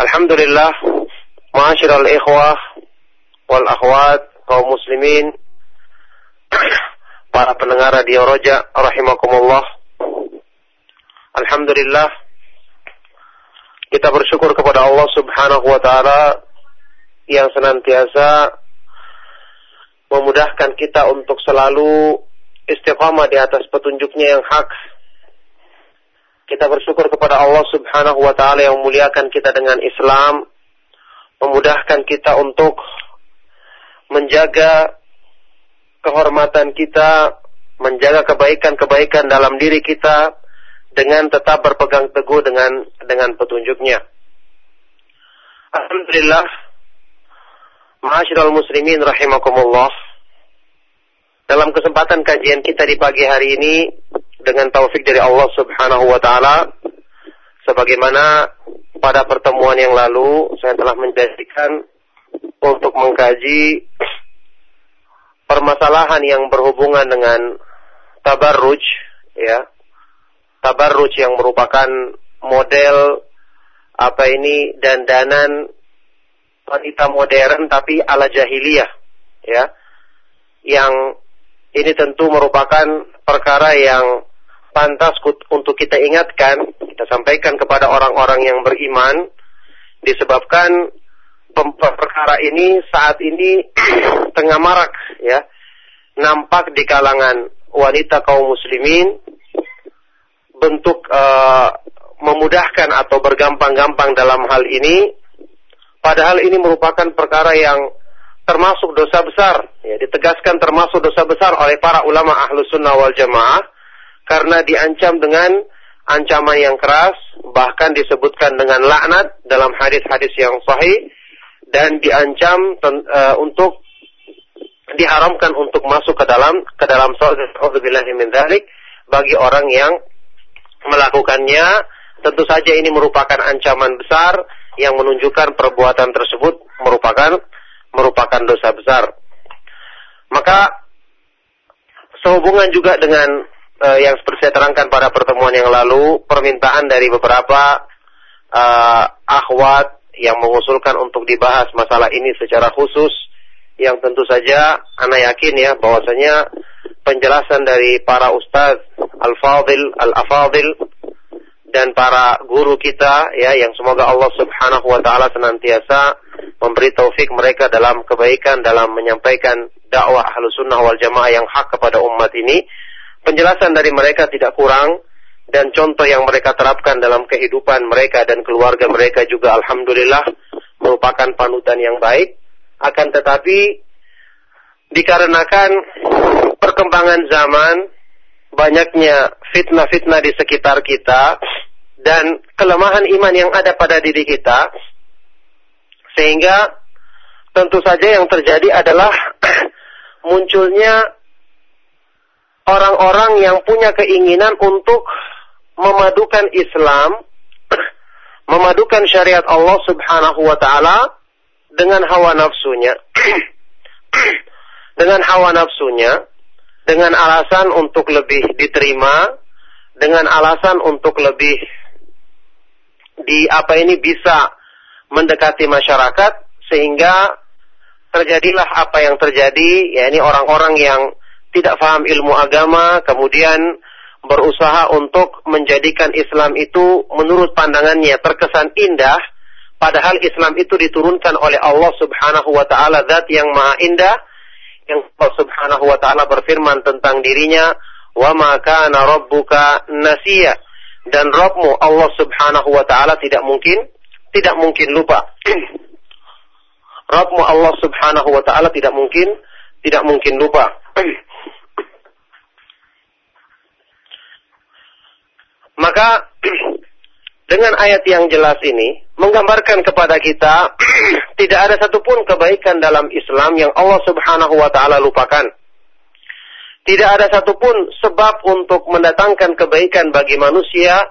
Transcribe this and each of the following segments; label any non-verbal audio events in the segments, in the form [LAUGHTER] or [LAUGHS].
Alhamdulillah Ma'asyiral ikhwah Wal akhwat kaum muslimin [CLEARS THROAT] Para pendengar radio Roja Rahimakumullah. Alhamdulillah Kita bersyukur kepada Allah subhanahu wa ta'ala Yang senantiasa Memudahkan kita untuk selalu Istiqamah di atas petunjuknya yang hak kita bersyukur kepada Allah Subhanahu wa taala yang memuliakan kita dengan Islam, memudahkan kita untuk menjaga kehormatan kita, menjaga kebaikan-kebaikan dalam diri kita dengan tetap berpegang teguh dengan dengan petunjuknya. Alhamdulillah, Ma'asyiral muslimin rahimakumullah. Dalam kesempatan kajian kita di pagi hari ini dengan taufik dari Allah Subhanahu wa taala sebagaimana pada pertemuan yang lalu saya telah menjadikan untuk mengkaji permasalahan yang berhubungan dengan tabarruj ya. Tabarruj yang merupakan model apa ini dandanan wanita modern tapi ala jahiliyah ya. Yang ini tentu merupakan perkara yang pantas untuk kita ingatkan, kita sampaikan kepada orang-orang yang beriman, disebabkan perkara ini saat ini [CLEARS THROAT] tengah marak, ya, nampak di kalangan wanita kaum muslimin bentuk uh, memudahkan atau bergampang-gampang dalam hal ini, padahal ini merupakan perkara yang termasuk dosa besar, ya, ditegaskan termasuk dosa besar oleh para ulama ahlu sunnah wal jamaah karena diancam dengan ancaman yang keras, bahkan disebutkan dengan laknat dalam hadis-hadis yang sahih dan diancam uh, untuk diharamkan untuk masuk ke dalam ke dalam min bagi orang yang melakukannya tentu saja ini merupakan ancaman besar yang menunjukkan perbuatan tersebut merupakan merupakan dosa besar. Maka sehubungan juga dengan uh, yang seperti saya terangkan pada pertemuan yang lalu, permintaan dari beberapa uh, akhwat yang mengusulkan untuk dibahas masalah ini secara khusus, yang tentu saja anak yakin ya bahwasanya penjelasan dari para ustadz al-fadil, al-afadil dan para guru kita ya yang semoga Allah Subhanahu wa taala senantiasa memberi taufik mereka dalam kebaikan dalam menyampaikan dakwah Ahlus Sunnah wal Jamaah yang hak kepada umat ini Penjelasan dari mereka tidak kurang dan contoh yang mereka terapkan dalam kehidupan mereka dan keluarga mereka juga alhamdulillah merupakan panutan yang baik. Akan tetapi dikarenakan perkembangan zaman, banyaknya fitnah-fitnah di sekitar kita, dan kelemahan iman yang ada pada diri kita, sehingga tentu saja yang terjadi adalah [CLEARS THROAT] munculnya orang-orang yang punya keinginan untuk memadukan Islam, [CLEARS THROAT] memadukan syariat Allah Subhanahu wa taala dengan hawa nafsunya. [CLEARS THROAT] dengan hawa nafsunya, dengan alasan untuk lebih diterima, dengan alasan untuk lebih di apa ini bisa mendekati masyarakat sehingga terjadilah apa yang terjadi ya ini orang-orang yang tidak paham ilmu agama kemudian berusaha untuk menjadikan Islam itu menurut pandangannya terkesan indah padahal Islam itu diturunkan oleh Allah Subhanahu wa taala zat yang maha indah yang Allah Subhanahu wa taala berfirman tentang dirinya wa ma kana rabbuka nasiya dan Rabbmu Allah Subhanahu wa taala tidak mungkin tidak mungkin lupa. Rabbmu Allah Subhanahu wa taala tidak mungkin tidak mungkin lupa. Maka [CLEARS THROAT] dengan ayat yang jelas ini menggambarkan kepada kita [CLEARS THROAT] tidak ada satupun kebaikan dalam Islam yang Allah Subhanahu wa taala lupakan. Tidak ada satupun sebab untuk mendatangkan kebaikan bagi manusia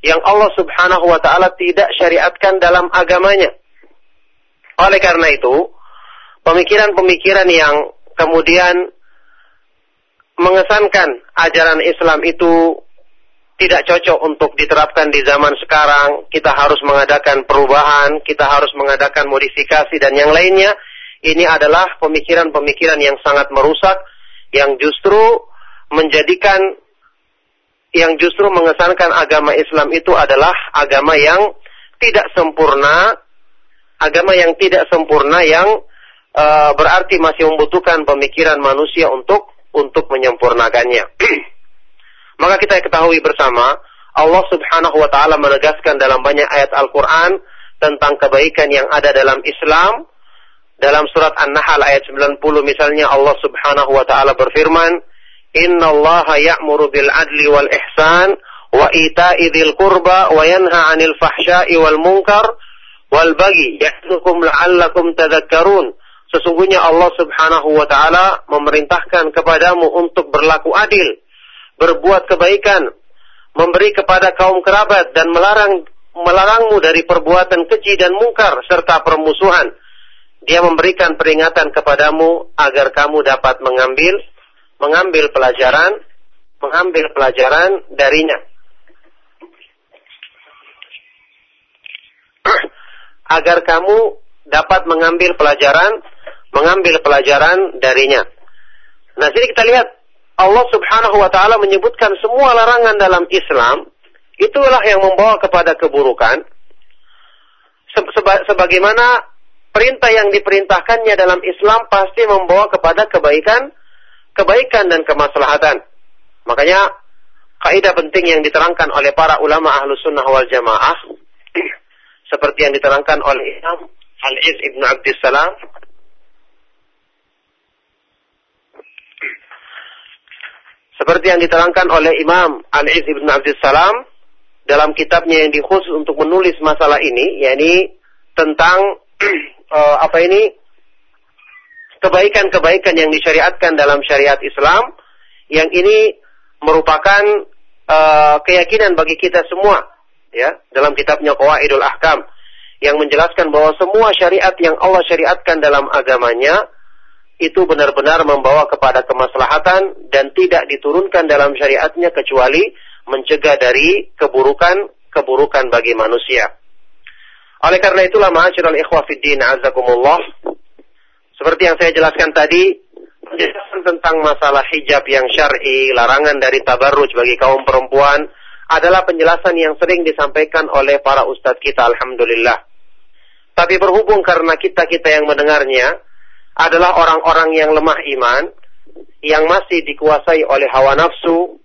yang Allah Subhanahu wa taala tidak syariatkan dalam agamanya. Oleh karena itu, pemikiran-pemikiran yang kemudian mengesankan ajaran Islam itu tidak cocok untuk diterapkan di zaman sekarang. Kita harus mengadakan perubahan, kita harus mengadakan modifikasi dan yang lainnya. Ini adalah pemikiran-pemikiran yang sangat merusak, yang justru menjadikan, yang justru mengesankan agama Islam itu adalah agama yang tidak sempurna, agama yang tidak sempurna yang uh, berarti masih membutuhkan pemikiran manusia untuk untuk menyempurnakannya. [CLEARS THROAT] Maka kita ketahui bersama, Allah subhanahu wa ta'ala menegaskan dalam banyak ayat Al-Quran tentang kebaikan yang ada dalam Islam. Dalam surat An-Nahl ayat 90 misalnya Allah subhanahu wa ta'ala berfirman, Inna Allah ya'muru bil adli wal ihsan wa ita'i dhil qurba wa yanha 'anil fahsya'i wal munkar wal bagi ya'tukum la'allakum tadhakkarun. Sesungguhnya Allah Subhanahu wa taala memerintahkan kepadamu untuk berlaku adil berbuat kebaikan, memberi kepada kaum kerabat dan melarang melarangmu dari perbuatan keji dan mungkar serta permusuhan. Dia memberikan peringatan kepadamu agar kamu dapat mengambil mengambil pelajaran, mengambil pelajaran darinya. [CLEARS THROAT] agar kamu dapat mengambil pelajaran, mengambil pelajaran darinya. Nah, sini kita lihat Allah Subhanahu wa taala menyebutkan semua larangan dalam Islam itulah yang membawa kepada keburukan. Sebagaimana perintah yang diperintahkannya dalam Islam pasti membawa kepada kebaikan kebaikan dan kemaslahatan. Makanya kaidah penting yang diterangkan oleh para ulama ahlu sunnah wal jamaah [CLEARS THROAT] seperti yang diterangkan oleh Imam Al-Iz Ibn Abdissalam Seperti yang diterangkan oleh Imam Al-Iz Ibn Abdul Salam dalam kitabnya yang dikhusus untuk menulis masalah ini, yakni tentang uh, [CLEARS THROAT] apa ini? Kebaikan-kebaikan yang disyariatkan dalam syariat Islam, yang ini merupakan uh, keyakinan bagi kita semua, ya, dalam kitabnya Qawaidul Ahkam yang menjelaskan bahwa semua syariat yang Allah syariatkan dalam agamanya itu benar-benar membawa kepada kemaslahatan dan tidak diturunkan dalam syariatnya kecuali mencegah dari keburukan-keburukan bagi manusia. Oleh karena itulah ma'asyiral ikhwah fiddin azakumullah seperti yang saya jelaskan tadi penjelasan tentang masalah hijab yang syar'i, larangan dari tabarruj bagi kaum perempuan adalah penjelasan yang sering disampaikan oleh para ustadz kita alhamdulillah. Tapi berhubung karena kita-kita yang mendengarnya adalah orang-orang yang lemah iman, yang masih dikuasai oleh hawa nafsu,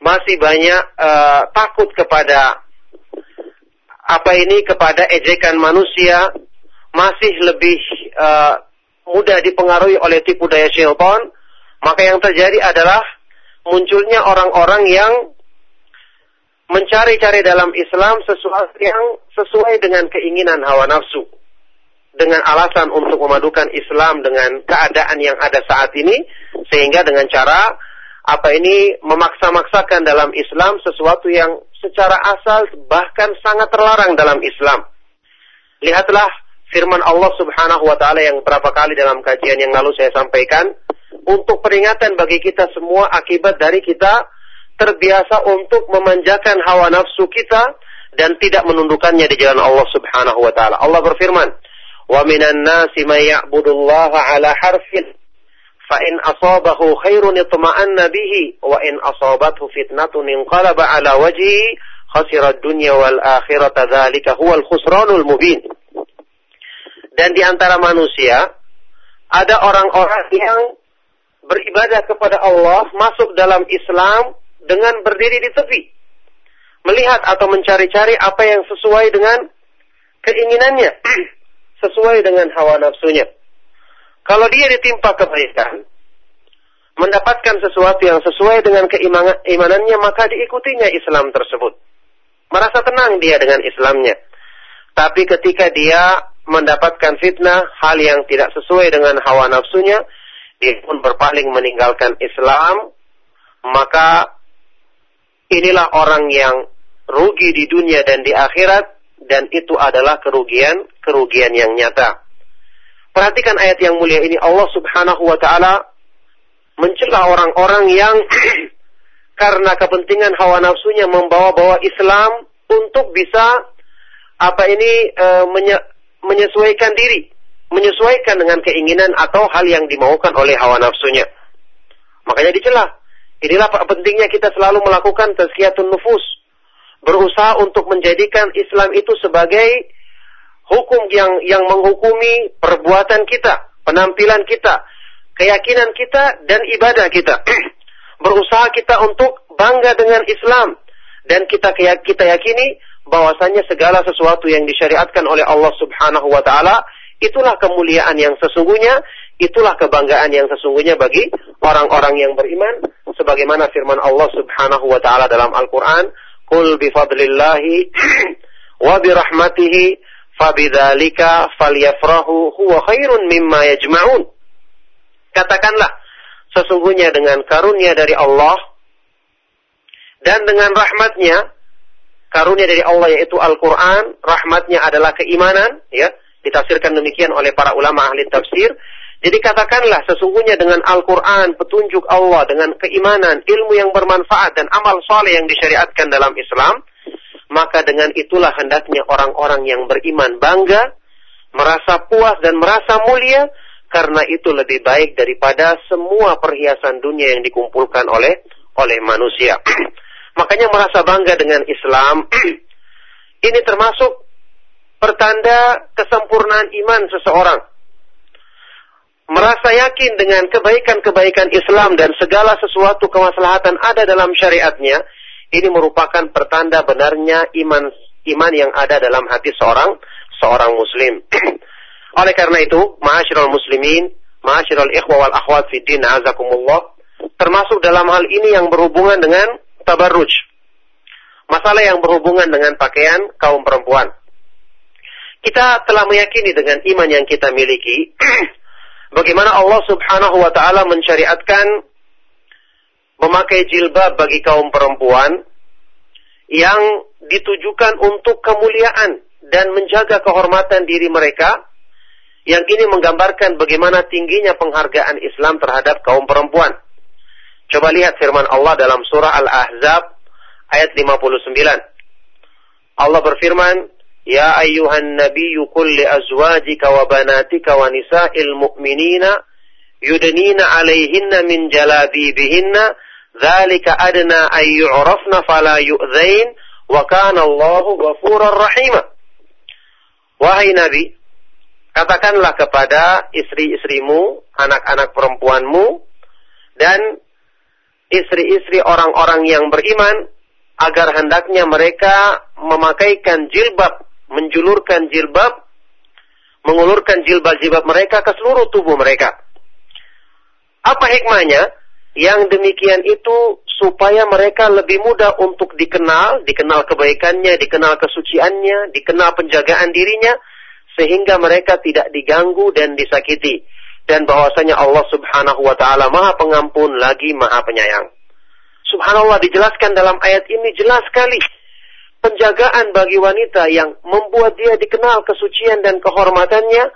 masih banyak uh, takut kepada apa ini kepada ejekan manusia, masih lebih uh, mudah dipengaruhi oleh tipu daya syaitan, maka yang terjadi adalah munculnya orang-orang yang mencari-cari dalam Islam sesuatu yang sesuai dengan keinginan hawa nafsu. Dengan alasan untuk memadukan Islam dengan keadaan yang ada saat ini, sehingga dengan cara apa ini memaksa-maksakan dalam Islam sesuatu yang secara asal bahkan sangat terlarang dalam Islam. Lihatlah firman Allah Subhanahu wa taala yang berapa kali dalam kajian yang lalu saya sampaikan untuk peringatan bagi kita semua akibat dari kita terbiasa untuk memanjakan hawa nafsu kita dan tidak menundukkannya di jalan Allah Subhanahu wa taala. Allah berfirman, "Wa minan nasi may ya'budullaha 'ala harfin fa in asabahu khairun itma'anna bihi wa in asabathu fitnatun inqalaba 'ala wajhihi khasira dunya wal akhirata dzalika huwal khusranul mubin." Dan di antara manusia ada orang-orang yang beribadah kepada Allah masuk dalam Islam dengan berdiri di tepi. Melihat atau mencari-cari apa yang sesuai dengan keinginannya. [CLEARS THROAT] sesuai dengan hawa nafsunya. Kalau dia ditimpa kebaikan, mendapatkan sesuatu yang sesuai dengan keimanannya, maka diikutinya Islam tersebut. Merasa tenang dia dengan Islamnya. Tapi ketika dia mendapatkan fitnah, hal yang tidak sesuai dengan hawa nafsunya, dia pun berpaling meninggalkan Islam, maka inilah orang yang rugi di dunia dan di akhirat dan itu adalah kerugian kerugian yang nyata. Perhatikan ayat yang mulia ini Allah Subhanahu wa taala mencela orang-orang yang [CLEARS THROAT] karena kepentingan hawa nafsunya membawa-bawa Islam untuk bisa apa ini e, menye, menyesuaikan diri, menyesuaikan dengan keinginan atau hal yang dimaukan oleh hawa nafsunya. Makanya dicela. Inilah pentingnya kita selalu melakukan tazkiyatun nufus. Berusaha untuk menjadikan Islam itu sebagai hukum yang yang menghukumi perbuatan kita, penampilan kita, keyakinan kita dan ibadah kita. [CLEARS THROAT] Berusaha kita untuk bangga dengan Islam dan kita kita yakini bahwasanya segala sesuatu yang disyariatkan oleh Allah Subhanahu wa taala itulah kemuliaan yang sesungguhnya, itulah kebanggaan yang sesungguhnya bagi orang-orang yang beriman sebagaimana firman Allah Subhanahu wa taala dalam Al-Qur'an, "Qul bi fadlillahi wa bi rahmatihi fabidzalika falyafrahu huwa khairun mimma yajma'un." Katakanlah, sesungguhnya dengan karunia dari Allah dan dengan rahmatnya, karunia dari Allah yaitu Al-Quran, rahmatnya adalah keimanan, ya, ditafsirkan demikian oleh para ulama ahli tafsir, jadi katakanlah sesungguhnya dengan Al-Quran, petunjuk Allah, dengan keimanan, ilmu yang bermanfaat dan amal soleh yang disyariatkan dalam Islam, maka dengan itulah hendaknya orang-orang yang beriman bangga, merasa puas dan merasa mulia, karena itu lebih baik daripada semua perhiasan dunia yang dikumpulkan oleh oleh manusia. [CLEARS THROAT] Makanya merasa bangga dengan Islam. [CLEARS THROAT] Ini termasuk pertanda kesempurnaan iman seseorang merasa yakin dengan kebaikan-kebaikan Islam dan segala sesuatu kemaslahatan ada dalam syariatnya, ini merupakan pertanda benarnya iman iman yang ada dalam hati seorang seorang muslim. [CLEARS THROAT] Oleh karena itu, ma'asyiral muslimin, ma'asyiral ikhwa wal akhwat fi din azakumullah, termasuk dalam hal ini yang berhubungan dengan tabarruj. Masalah yang berhubungan dengan pakaian kaum perempuan. Kita telah meyakini dengan iman yang kita miliki [CLEARS THROAT] bagaimana Allah Subhanahu wa taala mensyariatkan memakai jilbab bagi kaum perempuan yang ditujukan untuk kemuliaan dan menjaga kehormatan diri mereka yang ini menggambarkan bagaimana tingginya penghargaan Islam terhadap kaum perempuan. Coba lihat firman Allah dalam surah Al-Ahzab ayat 59. Allah berfirman, يا أيها النبي قل لأزواجك وبناتك ونساء المؤمنين يدنين عليهن من جلابيبهن ذلك أدنى أن يعرفن فلا يؤذين وكان الله غفورا رحيما Wahai Nabi, katakanlah kepada istri-istrimu, anak-anak perempuanmu, dan istri-istri orang-orang yang beriman, agar hendaknya mereka memakaikan jilbab menjulurkan jilbab, mengulurkan jilbab-jilbab mereka ke seluruh tubuh mereka. Apa hikmahnya? Yang demikian itu supaya mereka lebih mudah untuk dikenal, dikenal kebaikannya, dikenal kesuciannya, dikenal penjagaan dirinya, sehingga mereka tidak diganggu dan disakiti. Dan bahwasanya Allah subhanahu wa ta'ala maha pengampun lagi maha penyayang. Subhanallah dijelaskan dalam ayat ini jelas sekali. Penjagaan bagi wanita yang membuat dia dikenal kesucian dan kehormatannya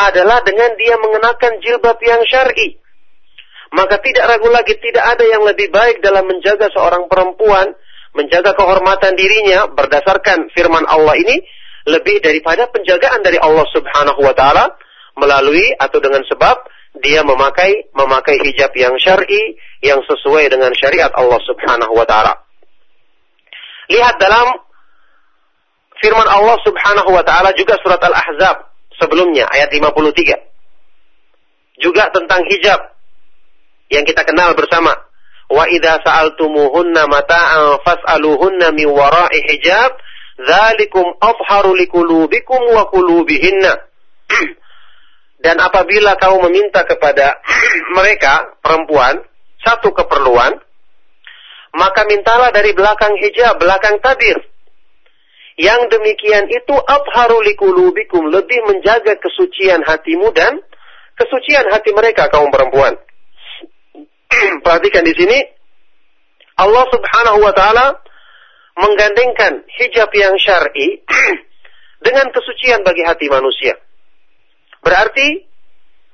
adalah dengan dia mengenakan jilbab yang syar'i maka tidak ragu lagi tidak ada yang lebih baik dalam menjaga seorang perempuan, menjaga kehormatan dirinya berdasarkan firman Allah ini lebih daripada penjagaan dari Allah Subhanahu wa taala melalui atau dengan sebab dia memakai memakai hijab yang syar'i yang sesuai dengan syariat Allah Subhanahu wa taala. Lihat dalam firman Allah Subhanahu wa taala juga surat Al-Ahzab sebelumnya ayat 53. Juga tentang hijab yang kita kenal bersama. Wa idza sa'altumuhunna mata'an fas'aluhunna min wara'i hijab, dzalikum afharu liqulubikum wa qulubihinna. [CLEARS THROAT] Dan apabila kau meminta kepada [CLEARS THROAT] mereka perempuan satu keperluan, maka mintalah dari belakang hijab, belakang tabir. Yang demikian itu afharu liqulubikum, lebih menjaga kesucian hatimu dan kesucian hati mereka kaum perempuan. [CLEARS THROAT] perhatikan di sini Allah Subhanahu wa taala menggandengkan hijab yang syar'i [CLEARS THROAT] dengan kesucian bagi hati manusia. Berarti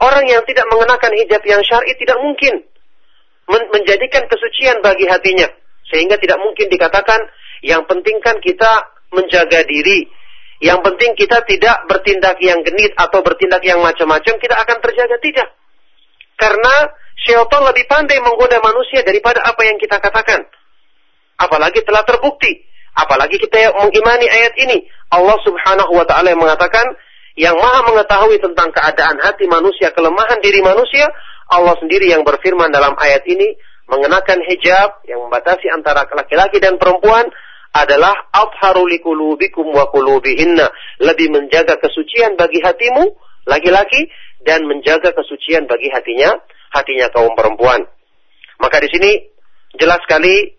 orang yang tidak mengenakan hijab yang syar'i tidak mungkin men menjadikan kesucian bagi hatinya sehingga tidak mungkin dikatakan yang penting kan kita menjaga diri yang penting kita tidak bertindak yang genit atau bertindak yang macam-macam kita akan terjaga tidak karena syaitan lebih pandai menggoda manusia daripada apa yang kita katakan. Apalagi telah terbukti. Apalagi kita mengimani ayat ini. Allah subhanahu wa ta'ala yang mengatakan, yang maha mengetahui tentang keadaan hati manusia, kelemahan diri manusia, Allah sendiri yang berfirman dalam ayat ini, mengenakan hijab yang membatasi antara laki-laki dan perempuan, adalah abharu likulubikum wa kulubihinna. Lebih menjaga kesucian bagi hatimu, laki-laki, dan menjaga kesucian bagi hatinya hatinya kaum perempuan. Maka di sini jelas sekali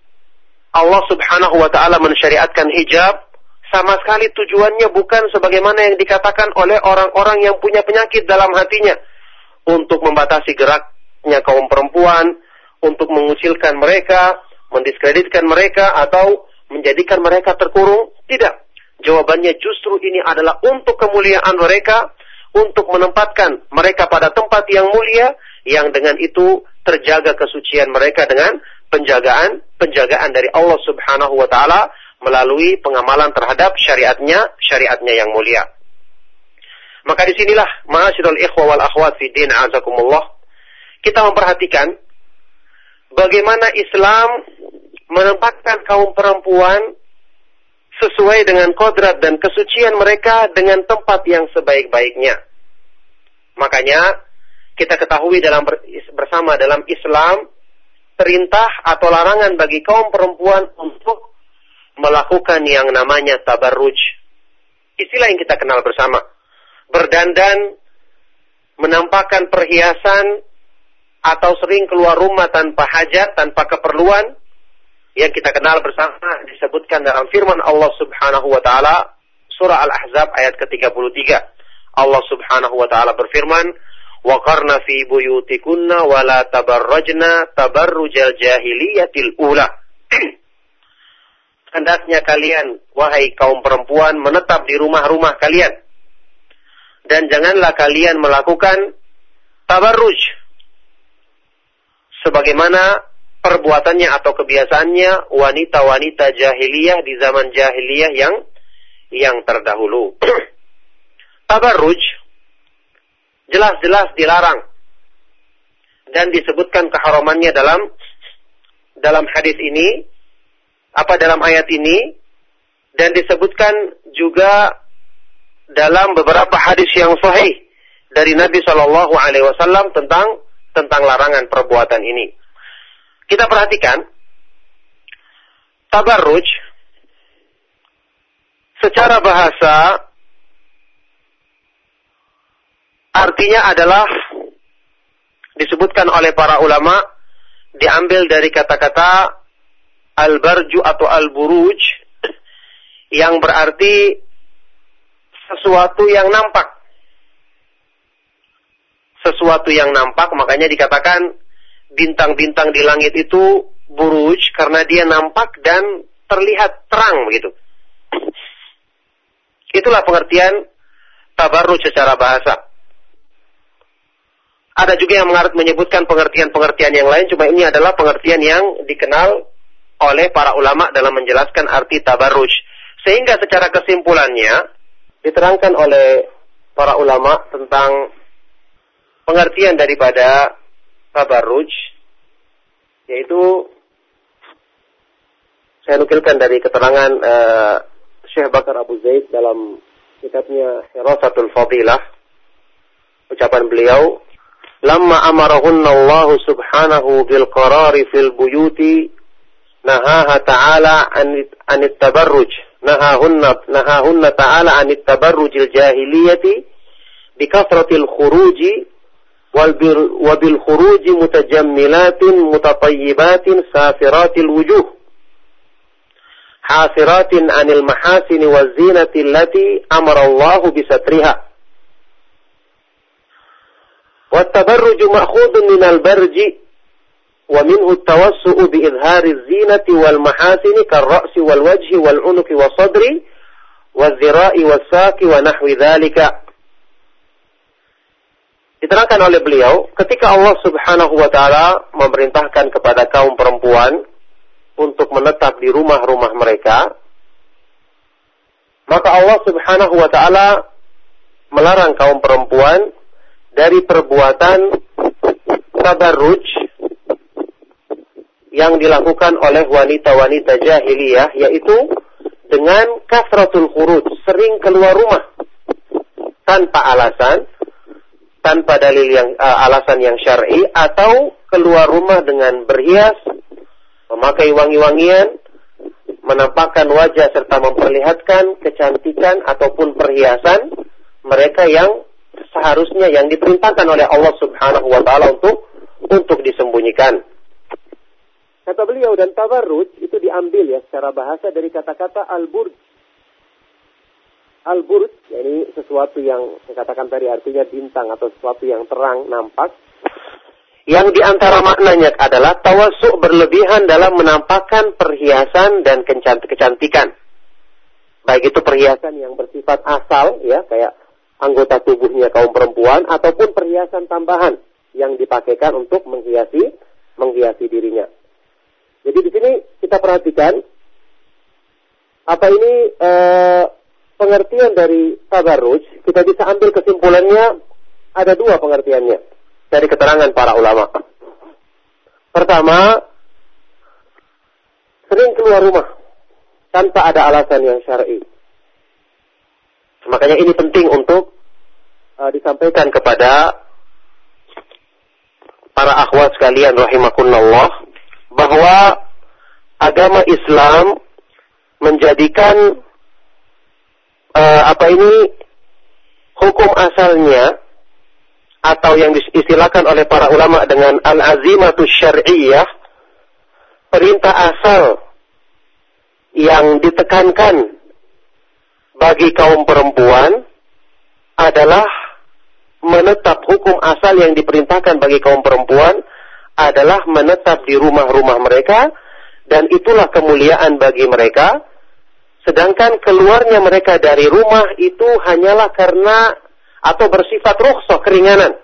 Allah Subhanahu wa taala mensyariatkan hijab sama sekali tujuannya bukan sebagaimana yang dikatakan oleh orang-orang yang punya penyakit dalam hatinya untuk membatasi geraknya kaum perempuan, untuk mengucilkan mereka, mendiskreditkan mereka atau menjadikan mereka terkurung. Tidak. Jawabannya justru ini adalah untuk kemuliaan mereka, untuk menempatkan mereka pada tempat yang mulia yang dengan itu terjaga kesucian mereka dengan penjagaan penjagaan dari Allah Subhanahu wa taala melalui pengamalan terhadap syariatnya syariatnya yang mulia. Maka di sinilah ma'asyiral ikhwa wal akhwat fi din azakumullah kita memperhatikan bagaimana Islam menempatkan kaum perempuan sesuai dengan kodrat dan kesucian mereka dengan tempat yang sebaik-baiknya. Makanya kita ketahui dalam bersama dalam Islam perintah atau larangan bagi kaum perempuan untuk melakukan yang namanya tabarruj. Istilah yang kita kenal bersama. Berdandan, menampakkan perhiasan, atau sering keluar rumah tanpa hajat, tanpa keperluan, yang kita kenal bersama disebutkan dalam firman Allah Subhanahu wa taala surah Al-Ahzab ayat ke-33. Allah Subhanahu wa taala berfirman, Waqarna fi buyutikunna wa la tabarrajna tabarrujal jahiliyatil ula. [CLEARS THROAT] Hendaknya kalian, wahai kaum perempuan, menetap di rumah-rumah kalian. Dan janganlah kalian melakukan tabarruj. Sebagaimana perbuatannya atau kebiasaannya wanita-wanita jahiliyah di zaman jahiliyah yang yang terdahulu. [CLEARS THROAT] tabarruj jelas-jelas dilarang dan disebutkan keharamannya dalam dalam hadis ini apa dalam ayat ini dan disebutkan juga dalam beberapa hadis yang sahih dari Nabi Shallallahu Alaihi Wasallam tentang tentang larangan perbuatan ini. Kita perhatikan tabarruj secara bahasa artinya adalah disebutkan oleh para ulama diambil dari kata-kata al-barju atau al-buruj yang berarti sesuatu yang nampak. Sesuatu yang nampak makanya dikatakan bintang-bintang di langit itu buruj karena dia nampak dan terlihat terang begitu. Itulah pengertian tabarruj secara bahasa. Ada juga yang menyebutkan pengertian-pengertian yang lain, cuma ini adalah pengertian yang dikenal oleh para ulama dalam menjelaskan arti tabarruj. Sehingga secara kesimpulannya diterangkan oleh para ulama tentang pengertian daripada tabarruj yaitu saya nukilkan dari keterangan uh, Syekh Bakar Abu Zaid dalam kitabnya Hirasatul Fadilah. Ucapan beliau lamma amarahunna Allah subhanahu bil qarari fil buyuti nahaha ta'ala an tabarruj نهاهن, نهاهن تعالى عن التبرج الجاهلية بكثرة الخروج وبالخروج متجملات متطيبات سافرات الوجوه. حافرات عن المحاسن والزينة التي أمر الله بسترها. والتبرج مأخوذ من البرج wa minhu tawassu'u bi idhari zinati wal mahasini karra'si wal wajhi wal unuki wa sadri wal zira'i wa saki wa nahwi dhalika. Diterangkan oleh beliau, ketika Allah Subhanahu wa Ta'ala memerintahkan kepada kaum perempuan untuk menetap di rumah-rumah mereka, maka Allah Subhanahu wa Ta'ala melarang kaum perempuan dari perbuatan tabarruj yang dilakukan oleh wanita-wanita jahiliyah yaitu dengan kasratul khuruj, sering keluar rumah tanpa alasan, tanpa dalil yang uh, alasan yang syar'i atau keluar rumah dengan berhias, memakai wangi-wangian, menampakkan wajah serta memperlihatkan kecantikan ataupun perhiasan mereka yang seharusnya yang diperintahkan oleh Allah Subhanahu wa taala untuk untuk disembunyikan. Kata beliau dan tabarruj itu diambil ya secara bahasa dari kata-kata al-burj. Al-burj yakni sesuatu yang saya katakan tadi artinya bintang atau sesuatu yang terang nampak. [LAUGHS] Yang di antara maknanya adalah tawasuk berlebihan dalam menampakkan perhiasan dan kecantikan. Baik itu perhiasan yang bersifat asal ya kayak anggota tubuhnya kaum perempuan ataupun perhiasan tambahan yang dipakaikan untuk menghiasi menghiasi dirinya. Jadi di sini kita perhatikan apa ini e, pengertian dari tabarruj kita bisa ambil kesimpulannya ada dua pengertiannya dari keterangan para ulama. Pertama, sering keluar rumah tanpa ada alasan yang syar'i. Makanya ini penting untuk uh, disampaikan kepada para akhwat sekalian rahimakumullah bahwa agama Islam menjadikan uh, apa ini hukum asalnya atau yang diistilahkan oleh para ulama dengan al-azimatu syar'iyyah perintah asal yang ditekankan bagi kaum perempuan adalah menetap hukum asal yang diperintahkan bagi kaum perempuan adalah menetap di rumah-rumah mereka dan itulah kemuliaan bagi mereka. Sedangkan keluarnya mereka dari rumah itu hanyalah karena atau bersifat rukhsah keringanan.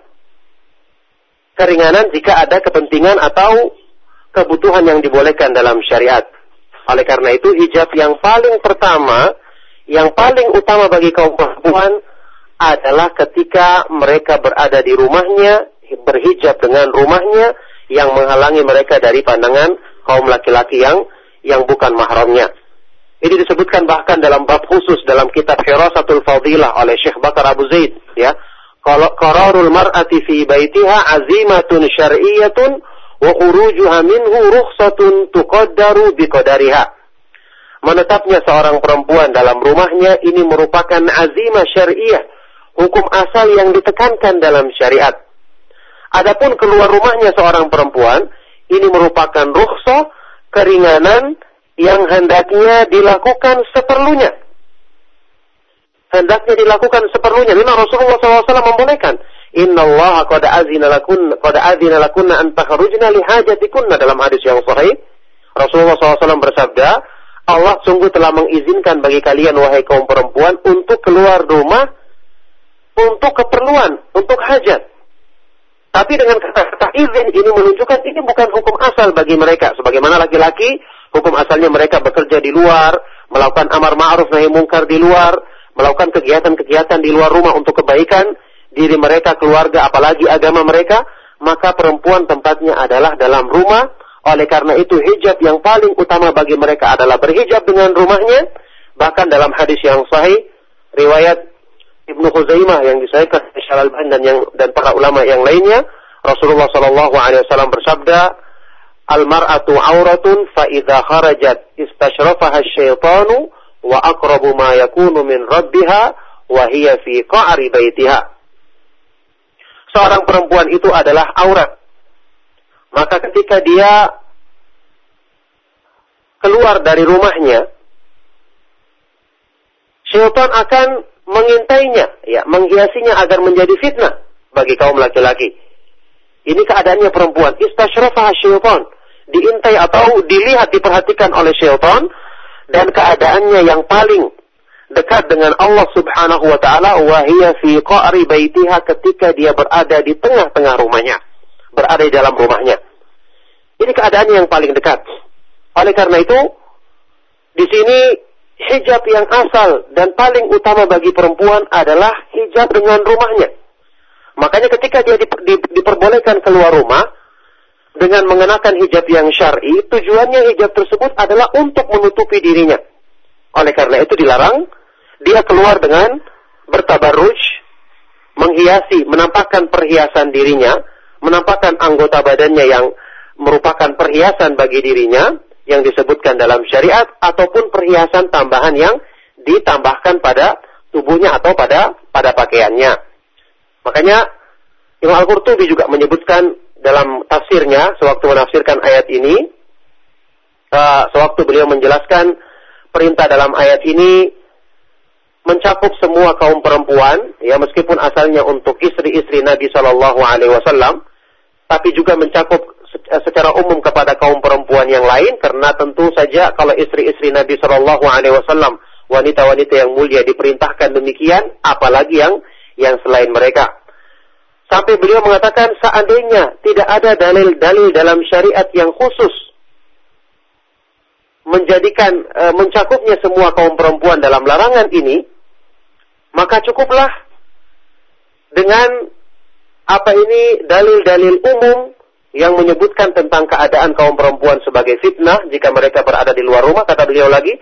Keringanan jika ada kepentingan atau kebutuhan yang dibolehkan dalam syariat. Oleh karena itu hijab yang paling pertama yang paling utama bagi kaum perempuan adalah ketika mereka berada di rumahnya, berhijab dengan rumahnya yang menghalangi mereka dari pandangan kaum laki-laki yang yang bukan mahramnya. Ini disebutkan bahkan dalam bab khusus dalam kitab Hirasatul Fadilah oleh Syekh Bakar Abu Zaid ya. Kalau qararul mar'ati fi baitiha azimatun syar'iyyatun wa khurujuha minhu rukhsatun tuqaddaru biqadariha menetapnya seorang perempuan dalam rumahnya ini merupakan azimah syariah hukum asal yang ditekankan dalam syariat. Adapun keluar rumahnya seorang perempuan, ini merupakan rukhsah, keringanan yang hendaknya dilakukan seperlunya. Hendaknya dilakukan seperlunya. Memang Rasulullah SAW membolehkan. Inna Allah qad azina lakun qad azina lakunna an takhrujna li hajatikunna dalam hadis yang sahih. Rasulullah SAW bersabda, Allah sungguh telah mengizinkan bagi kalian wahai kaum perempuan untuk keluar rumah untuk keperluan, untuk hajat. Tapi dengan kata-kata izin ini menunjukkan ini bukan hukum asal bagi mereka. Sebagaimana laki-laki, hukum asalnya mereka bekerja di luar, melakukan amar ma'ruf nahi mungkar di luar, melakukan kegiatan-kegiatan di luar rumah untuk kebaikan diri mereka, keluarga, apalagi agama mereka, maka perempuan tempatnya adalah dalam rumah. Oleh karena itu hijab yang paling utama bagi mereka adalah berhijab dengan rumahnya. Bahkan dalam hadis yang sahih, riwayat Ibnu Khuzaimah yang disahihkan Syekh Al-Albani dan yang dan para ulama yang lainnya, Rasulullah Shallallahu alaihi wasallam bersabda, "Al-mar'atu auratun fa idza kharajat istashrafaha asyaitanu wa aqrabu ma yakunu min rabbiha wa hiya fi qa'ri baitiha." Seorang perempuan itu adalah aurat. Maka ketika dia keluar dari rumahnya, syaitan akan mengintainya, ya, menghiasinya agar menjadi fitnah bagi kaum laki-laki. Ini keadaannya perempuan. Istashrafaha syaitan. Diintai atau dilihat, diperhatikan oleh syaitan. Dan keadaannya yang paling dekat dengan Allah subhanahu wa ta'ala. Wahia fi qa'ri baitiha ketika dia berada di tengah-tengah rumahnya. Berada di dalam rumahnya. Ini keadaannya yang paling dekat. Oleh karena itu, di sini hijab yang asal dan paling utama bagi perempuan adalah hijab dengan rumahnya. Makanya ketika dia diperbolehkan keluar rumah dengan mengenakan hijab yang syar'i, tujuannya hijab tersebut adalah untuk menutupi dirinya. Oleh karena itu dilarang dia keluar dengan bertabarruj, menghiasi, menampakkan perhiasan dirinya, menampakkan anggota badannya yang merupakan perhiasan bagi dirinya, yang disebutkan dalam syariat ataupun perhiasan tambahan yang ditambahkan pada tubuhnya atau pada pada pakaiannya. Makanya Imam Al-Qurtubi juga menyebutkan dalam tafsirnya sewaktu menafsirkan ayat ini uh, sewaktu beliau menjelaskan perintah dalam ayat ini mencakup semua kaum perempuan ya meskipun asalnya untuk istri-istri Nabi Shallallahu alaihi wasallam tapi juga mencakup secara umum kepada kaum perempuan yang lain karena tentu saja kalau istri-istri Nabi Shallallahu Alaihi Wasallam wanita-wanita yang mulia diperintahkan demikian apalagi yang yang selain mereka. Sampai beliau mengatakan seandainya tidak ada dalil-dalil dalam syariat yang khusus menjadikan e, mencakupnya semua kaum perempuan dalam larangan ini maka cukuplah dengan apa ini dalil-dalil umum yang menyebutkan tentang keadaan kaum perempuan sebagai fitnah jika mereka berada di luar rumah, kata beliau lagi,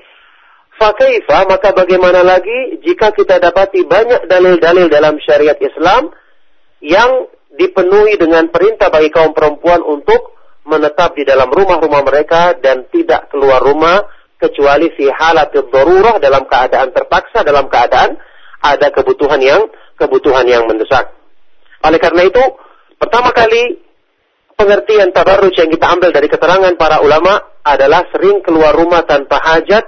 Fakaifa, maka bagaimana lagi jika kita dapati banyak dalil-dalil dalam syariat Islam yang dipenuhi dengan perintah bagi kaum perempuan untuk menetap di dalam rumah-rumah mereka dan tidak keluar rumah kecuali fi halatil darurah dalam keadaan terpaksa, dalam keadaan ada kebutuhan yang kebutuhan yang mendesak. Oleh karena itu, pertama kali pengertian tabarruj yang kita ambil dari keterangan para ulama adalah sering keluar rumah tanpa hajat,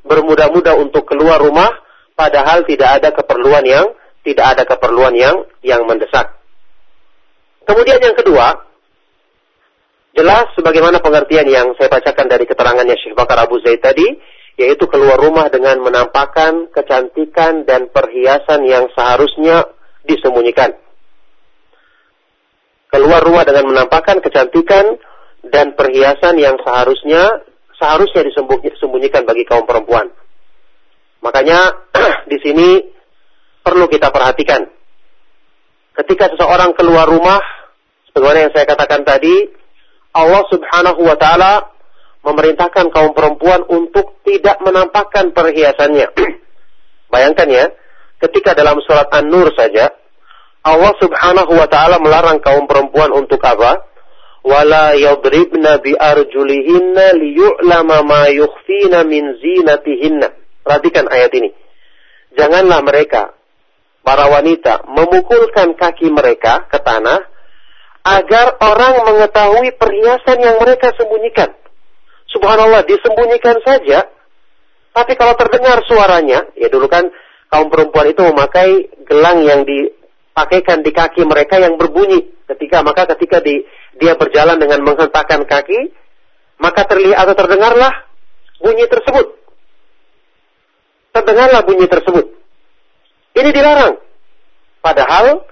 bermudah-mudah untuk keluar rumah, padahal tidak ada keperluan yang tidak ada keperluan yang yang mendesak. Kemudian yang kedua, jelas sebagaimana pengertian yang saya bacakan dari keterangannya Syekh Bakar Abu Zaid tadi, yaitu keluar rumah dengan menampakkan kecantikan dan perhiasan yang seharusnya disembunyikan keluar rumah dengan menampakkan kecantikan dan perhiasan yang seharusnya seharusnya disembunyikan bagi kaum perempuan. Makanya [CLEARS THROAT] di sini perlu kita perhatikan. Ketika seseorang keluar rumah, sebagaimana yang saya katakan tadi, Allah Subhanahu wa taala memerintahkan kaum perempuan untuk tidak menampakkan perhiasannya. [CLEARS THROAT] Bayangkan ya, ketika dalam surat An-Nur saja Allah Subhanahu wa taala melarang kaum perempuan untuk apa? Wala yadribna bi arjulihinna liyu'lama ma yukhfina min zinatihinna. Perhatikan ayat ini. Janganlah mereka para wanita memukulkan kaki mereka ke tanah agar orang mengetahui perhiasan yang mereka sembunyikan. Subhanallah, disembunyikan saja. Tapi kalau terdengar suaranya, ya dulu kan kaum perempuan itu memakai gelang yang dipakaikan di kaki mereka yang berbunyi. Ketika maka ketika di, dia berjalan dengan menghentakkan kaki, maka terlihat atau terdengarlah bunyi tersebut. Terdengarlah bunyi tersebut. Ini dilarang. Padahal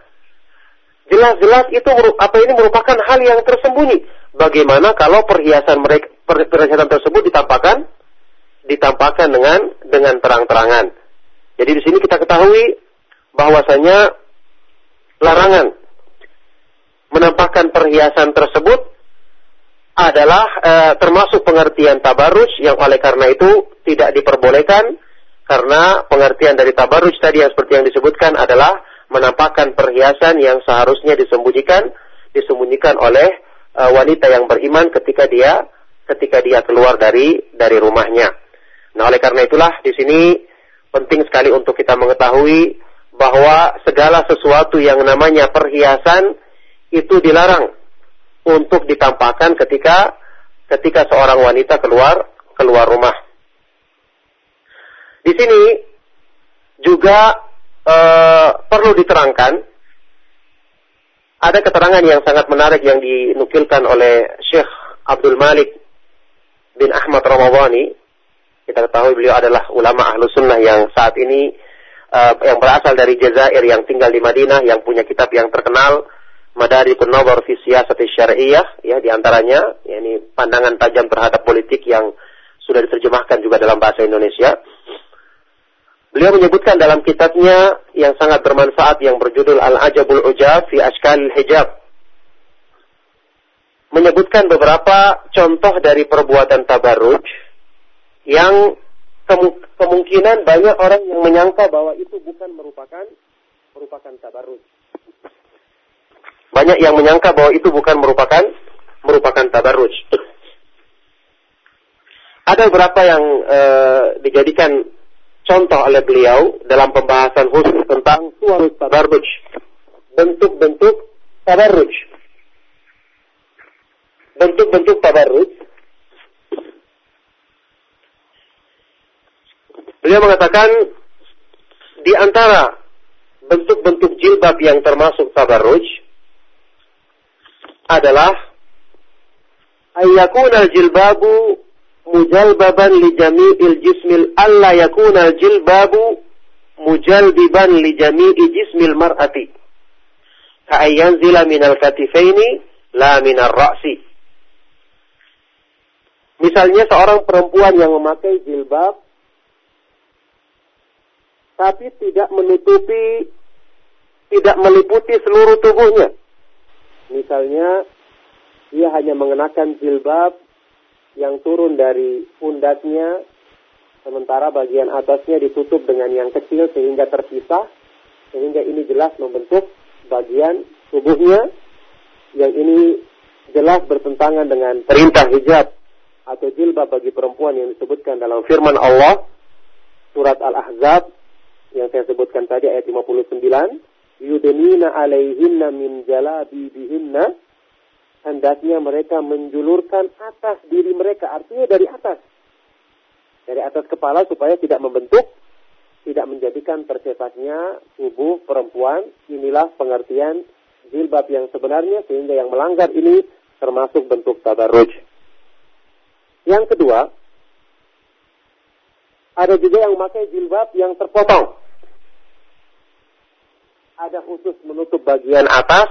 jelas-jelas itu apa ini merupakan hal yang tersembunyi. Bagaimana kalau perhiasan mereka perhiasan tersebut ditampakkan ditampakkan dengan dengan terang-terangan. Jadi di sini kita ketahui bahwasanya larangan menampakkan perhiasan tersebut adalah e, termasuk pengertian tabarruj yang oleh karena itu tidak diperbolehkan karena pengertian dari tabarruj tadi yang seperti yang disebutkan adalah menampakkan perhiasan yang seharusnya disembunyikan disembunyikan oleh uh, wanita yang beriman ketika dia ketika dia keluar dari dari rumahnya. Nah, oleh karena itulah di sini penting sekali untuk kita mengetahui bahwa segala sesuatu yang namanya perhiasan itu dilarang untuk ditampakkan ketika ketika seorang wanita keluar keluar rumah. Di sini juga e, perlu diterangkan ada keterangan yang sangat menarik yang dinukilkan oleh Syekh Abdul Malik bin Ahmad Ramadhani. Kita ketahui beliau adalah ulama ahlu sunnah yang saat ini uh, yang berasal dari Jazair yang tinggal di Madinah, yang punya kitab yang terkenal, Madari Nazar fi Syariah, ya di antaranya, yakni pandangan tajam terhadap politik yang sudah diterjemahkan juga dalam bahasa Indonesia. Beliau menyebutkan dalam kitabnya yang sangat bermanfaat yang berjudul Al-Ajabul Ujab fi Ashkal Hijab. Menyebutkan beberapa contoh dari perbuatan tabarruj yang kemungkinan banyak orang yang menyangka bahwa itu bukan merupakan merupakan tabarruj. Banyak yang menyangka bahwa itu bukan merupakan merupakan tabarruj. Ada beberapa yang e, dijadikan contoh oleh beliau dalam pembahasan khusus tentang suara tabarruj. Bentuk-bentuk tabarruj. Bentuk-bentuk tabarruj. Beliau mengatakan di antara bentuk-bentuk jilbab yang termasuk tabarruj adalah ayyakuna jilbabu mujalbaban li jami'il jismil alla yakuna jilbabu mujalbiban li jami'i jismil mar'ati. Ka ayyanzila minal katifaini la minal ra'si Misalnya seorang perempuan yang memakai jilbab tapi tidak menutupi tidak meliputi seluruh tubuhnya. Misalnya dia hanya mengenakan jilbab yang turun dari pundaknya, sementara bagian atasnya ditutup dengan yang kecil sehingga terpisah, sehingga ini jelas membentuk bagian tubuhnya yang ini jelas bertentangan dengan perintah hijab atau jilbab bagi perempuan yang disebutkan dalam firman Allah surat Al-Ahzab yang saya sebutkan tadi ayat 59 yudnina alaihinna min jalabibihinna hendaknya mereka menjulurkan atas diri mereka, artinya dari atas. Dari atas kepala supaya tidak membentuk, tidak menjadikan tercetaknya tubuh perempuan. Inilah pengertian jilbab yang sebenarnya sehingga yang melanggar ini termasuk bentuk tabarruj. Yang kedua, ada juga yang memakai jilbab yang terpotong. Ada khusus menutup bagian atas,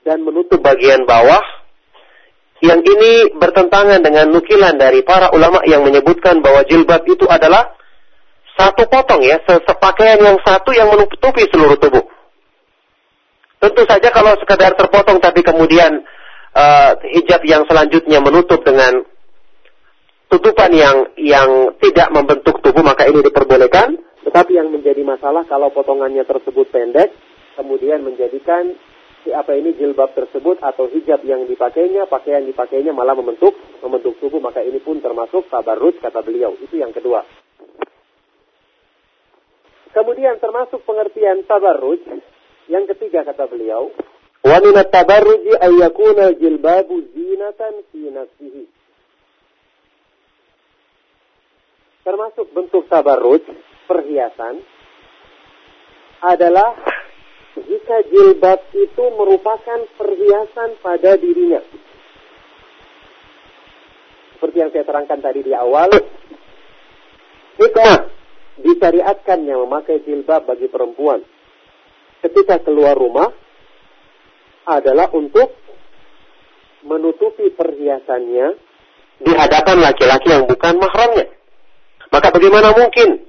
dan menutup bagian bawah yang ini bertentangan dengan nukilan dari para ulama yang menyebutkan bahwa jilbab itu adalah satu potong ya, sepakaian yang satu yang menutupi seluruh tubuh. Tentu saja kalau sekadar terpotong tapi kemudian uh, hijab yang selanjutnya menutup dengan tutupan yang yang tidak membentuk tubuh maka ini diperbolehkan. Tetapi yang menjadi masalah kalau potongannya tersebut pendek kemudian menjadikan si apa ini jilbab tersebut atau hijab yang dipakainya, pakaian dipakainya malah membentuk membentuk tubuh, maka ini pun termasuk tabarrut kata beliau. Itu yang kedua. Kemudian termasuk pengertian tabarruj yang ketiga kata beliau, wa min at-tabarruj ay yakuna jilbabu zinatan fi nafsihi. Termasuk bentuk tabarruj, perhiasan adalah jika jilbab itu merupakan perhiasan pada dirinya. Seperti yang saya terangkan tadi di awal, hikmah disyariatkannya memakai jilbab bagi perempuan ketika keluar rumah adalah untuk menutupi perhiasannya di hadapan laki-laki yang bukan mahramnya. Maka bagaimana mungkin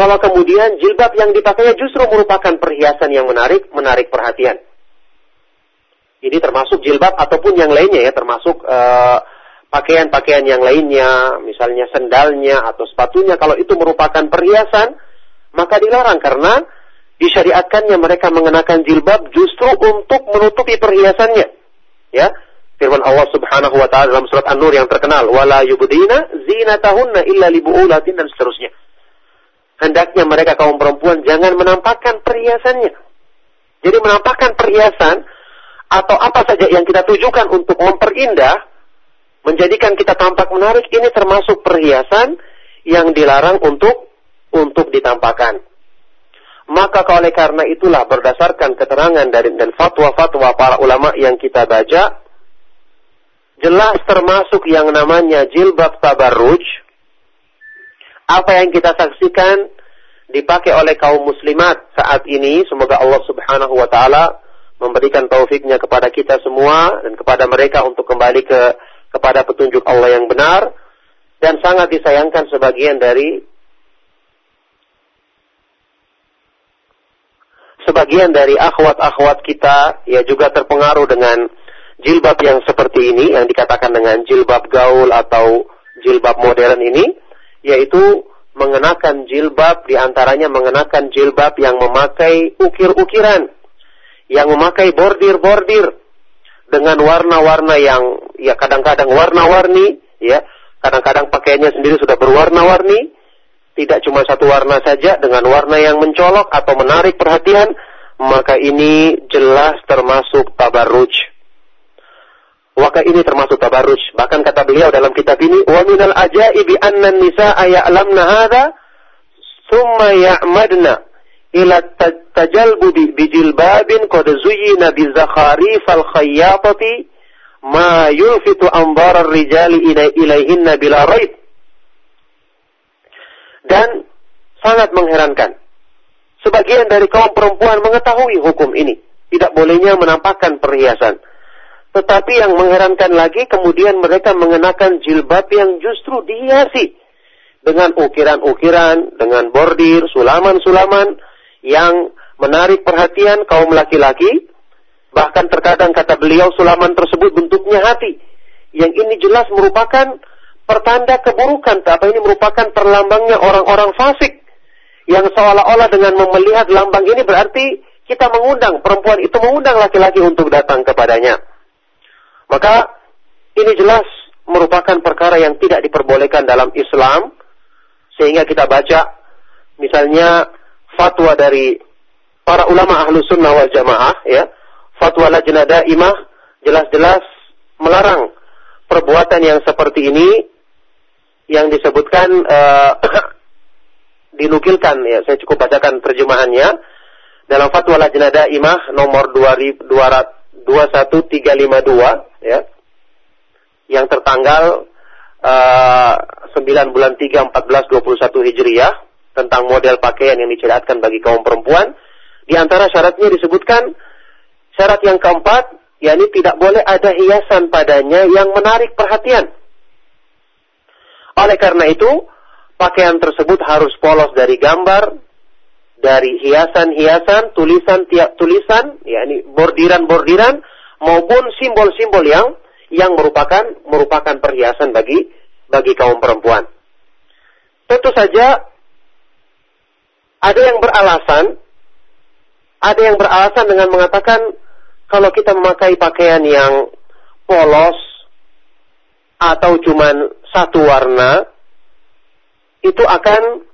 kalau kemudian jilbab yang dipakainya justru merupakan perhiasan yang menarik, menarik perhatian. Ini termasuk jilbab ataupun yang lainnya ya, termasuk uh, pakaian-pakaian yang lainnya, misalnya sendalnya atau sepatunya, kalau itu merupakan perhiasan, maka dilarang karena disyariatkannya mereka mengenakan jilbab justru untuk menutupi perhiasannya. Ya, firman Allah Subhanahu wa taala dalam surat An-Nur yang terkenal, "Wala yubdina zinatahunna illa libu'ulatin" dan seterusnya. Hendaknya mereka kaum perempuan jangan menampakkan perhiasannya. Jadi menampakkan perhiasan atau apa saja yang kita tujukan untuk memperindah menjadikan kita tampak menarik ini termasuk perhiasan yang dilarang untuk untuk ditampakkan. Maka oleh karena itulah berdasarkan keterangan dari dan fatwa-fatwa para ulama yang kita baca, jelas termasuk yang namanya jilbab tabarruj. Apa yang kita saksikan dipakai oleh kaum muslimat saat ini, semoga Allah Subhanahu wa taala memberikan taufiknya kepada kita semua dan kepada mereka untuk kembali ke kepada petunjuk Allah yang benar dan sangat disayangkan sebagian dari sebagian dari akhwat-akhwat kita ya juga terpengaruh dengan jilbab yang seperti ini yang dikatakan dengan jilbab gaul atau jilbab modern ini yaitu mengenakan jilbab di antaranya mengenakan jilbab yang memakai ukir-ukiran yang memakai bordir-bordir dengan warna-warna yang ya kadang-kadang warna-warni, ya kadang-kadang pakaiannya sendiri sudah berwarna-warni, tidak cuma satu warna saja dengan warna yang mencolok atau menarik perhatian, maka ini jelas termasuk tabarruj. Maka ini termasuk tabarruj. Bahkan kata beliau dalam kitab ini, wa minal ajaibi anna nisaa ya'lamna hadha thumma ya'madna ila tajalbu bijilbabin qad zuyyina bi zakharifal khayyatati ma yulfitu anzar rijali ilaihinna bila raib. Dan sangat mengherankan. Sebagian dari kaum perempuan mengetahui hukum ini. Tidak bolehnya menampakkan perhiasan. Tetapi yang mengherankan lagi kemudian mereka mengenakan jilbab yang justru dihiasi dengan ukiran-ukiran, dengan bordir, sulaman-sulaman, yang menarik perhatian kaum laki-laki. Bahkan terkadang kata beliau sulaman tersebut bentuknya hati. Yang ini jelas merupakan pertanda keburukan. Apa ini merupakan perlambangnya orang-orang fasik. Yang seolah-olah dengan melihat lambang ini berarti kita mengundang, perempuan itu mengundang laki-laki untuk datang kepadanya. Maka ini jelas merupakan perkara yang tidak diperbolehkan dalam Islam. Sehingga kita baca misalnya fatwa dari para ulama ahlu sunnah wal jamaah ya. Fatwa lajnah daimah jelas-jelas melarang perbuatan yang seperti ini yang disebutkan uh, [CLEARS THROAT] dinukilkan ya. Saya cukup bacakan terjemahannya. Dalam fatwa lajnah daimah nomor 21352 ya yang tertanggal uh, 9 bulan 3 1421 Hijriah tentang model pakaian yang diceritakan bagi kaum perempuan. Di antara syaratnya disebutkan syarat yang keempat, yakni tidak boleh ada hiasan padanya yang menarik perhatian. Oleh karena itu, pakaian tersebut harus polos dari gambar, dari hiasan-hiasan, tulisan tiap tulisan, yakni bordiran-bordiran maupun simbol-simbol yang yang merupakan merupakan perhiasan bagi bagi kaum perempuan. Tentu saja ada yang beralasan, ada yang beralasan dengan mengatakan kalau kita memakai pakaian yang polos atau cuman satu warna, itu akan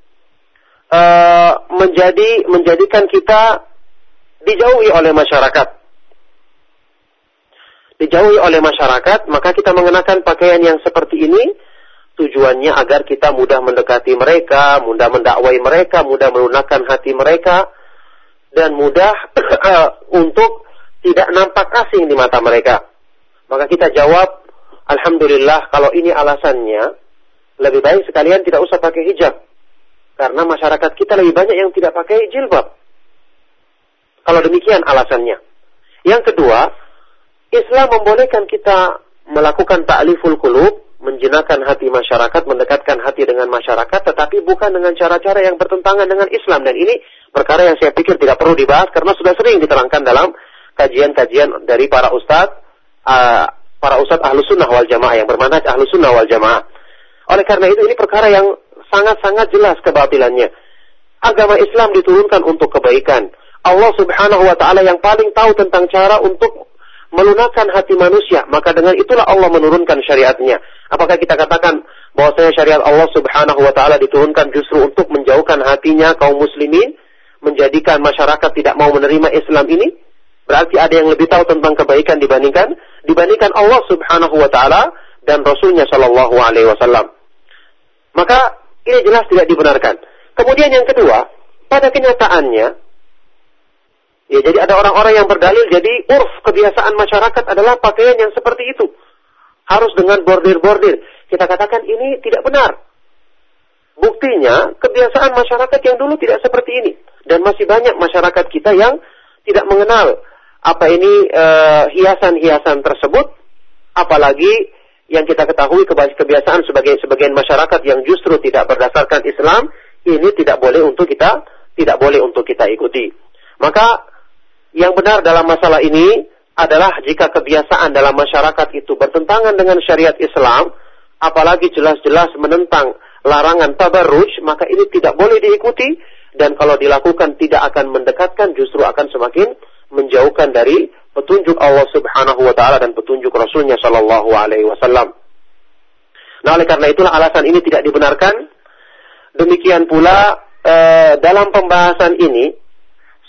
uh, menjadi menjadikan kita dijauhi oleh masyarakat. Dijauhi oleh masyarakat, maka kita mengenakan pakaian yang seperti ini tujuannya agar kita mudah mendekati mereka, mudah mendakwai mereka, mudah melunakkan hati mereka, dan mudah [CLEARS THROAT] untuk tidak nampak asing di mata mereka. Maka kita jawab, Alhamdulillah kalau ini alasannya, lebih baik sekalian tidak usah pakai hijab. Karena masyarakat kita lebih banyak yang tidak pakai jilbab. Kalau demikian alasannya. Yang kedua, Islam membolehkan kita melakukan ta'liful kulub, menjinakkan hati masyarakat, mendekatkan hati dengan masyarakat, tetapi bukan dengan cara-cara yang bertentangan dengan Islam. Dan ini perkara yang saya pikir tidak perlu dibahas karena sudah sering diterangkan dalam kajian-kajian dari para ustadz, uh, para ustadz ahlu sunnah wal jamaah yang bermanhaj ahlu sunnah wal jamaah. Oleh karena itu ini perkara yang sangat-sangat jelas kebatilannya. Agama Islam diturunkan untuk kebaikan. Allah subhanahu wa ta'ala yang paling tahu tentang cara untuk melunakkan hati manusia. Maka dengan itulah Allah menurunkan syariatnya. Apakah kita katakan bahwasanya syariat Allah Subhanahu wa taala diturunkan justru untuk menjauhkan hatinya kaum muslimin, menjadikan masyarakat tidak mau menerima Islam ini? Berarti ada yang lebih tahu tentang kebaikan dibandingkan dibandingkan Allah Subhanahu wa taala dan Rasulnya Shallallahu alaihi wasallam. Maka ini jelas tidak dibenarkan. Kemudian yang kedua, pada kenyataannya Ya, jadi ada orang-orang yang berdalil jadi urf kebiasaan masyarakat adalah pakaian yang seperti itu harus dengan bordir-bordir. Kita katakan ini tidak benar. Buktinya, kebiasaan masyarakat yang dulu tidak seperti ini. Dan masih banyak masyarakat kita yang tidak mengenal apa ini eh, hiasan-hiasan uh, tersebut. Apalagi yang kita ketahui kebiasaan sebagai sebagian masyarakat yang justru tidak berdasarkan Islam, ini tidak boleh untuk kita tidak boleh untuk kita ikuti. Maka yang benar dalam masalah ini adalah jika kebiasaan dalam masyarakat itu bertentangan dengan syariat Islam, apalagi jelas-jelas menentang larangan tabarruj, maka ini tidak boleh diikuti dan kalau dilakukan tidak akan mendekatkan justru akan semakin menjauhkan dari petunjuk Allah Subhanahu wa taala dan petunjuk Rasulnya Shallallahu alaihi wasallam. Nah, oleh karena itulah alasan ini tidak dibenarkan. Demikian pula eh, dalam pembahasan ini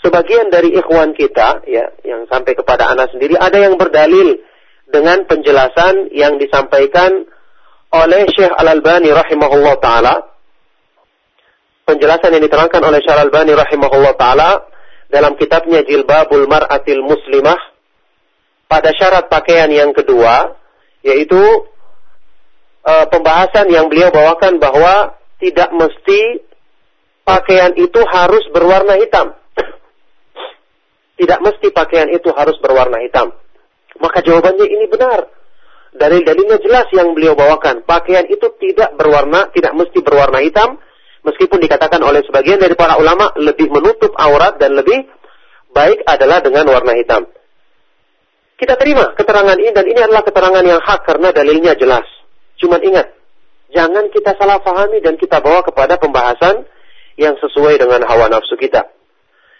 sebagian dari ikhwan kita ya yang sampai kepada anak sendiri ada yang berdalil dengan penjelasan yang disampaikan oleh Syekh Al-Albani rahimahullah taala penjelasan yang diterangkan oleh Syekh Al-Albani rahimahullah taala dalam kitabnya Jilbabul Mar'atil Muslimah pada syarat pakaian yang kedua yaitu e, pembahasan yang beliau bawakan bahwa tidak mesti pakaian itu harus berwarna hitam [CLEARS THROAT] tidak mesti pakaian itu harus berwarna hitam. Maka jawabannya ini benar. Dalil-dalilnya jelas yang beliau bawakan. Pakaian itu tidak berwarna, tidak mesti berwarna hitam. Meskipun dikatakan oleh sebagian dari para ulama lebih menutup aurat dan lebih baik adalah dengan warna hitam. Kita terima keterangan ini dan ini adalah keterangan yang hak karena dalilnya jelas. Cuman ingat, jangan kita salah pahami dan kita bawa kepada pembahasan yang sesuai dengan hawa nafsu kita.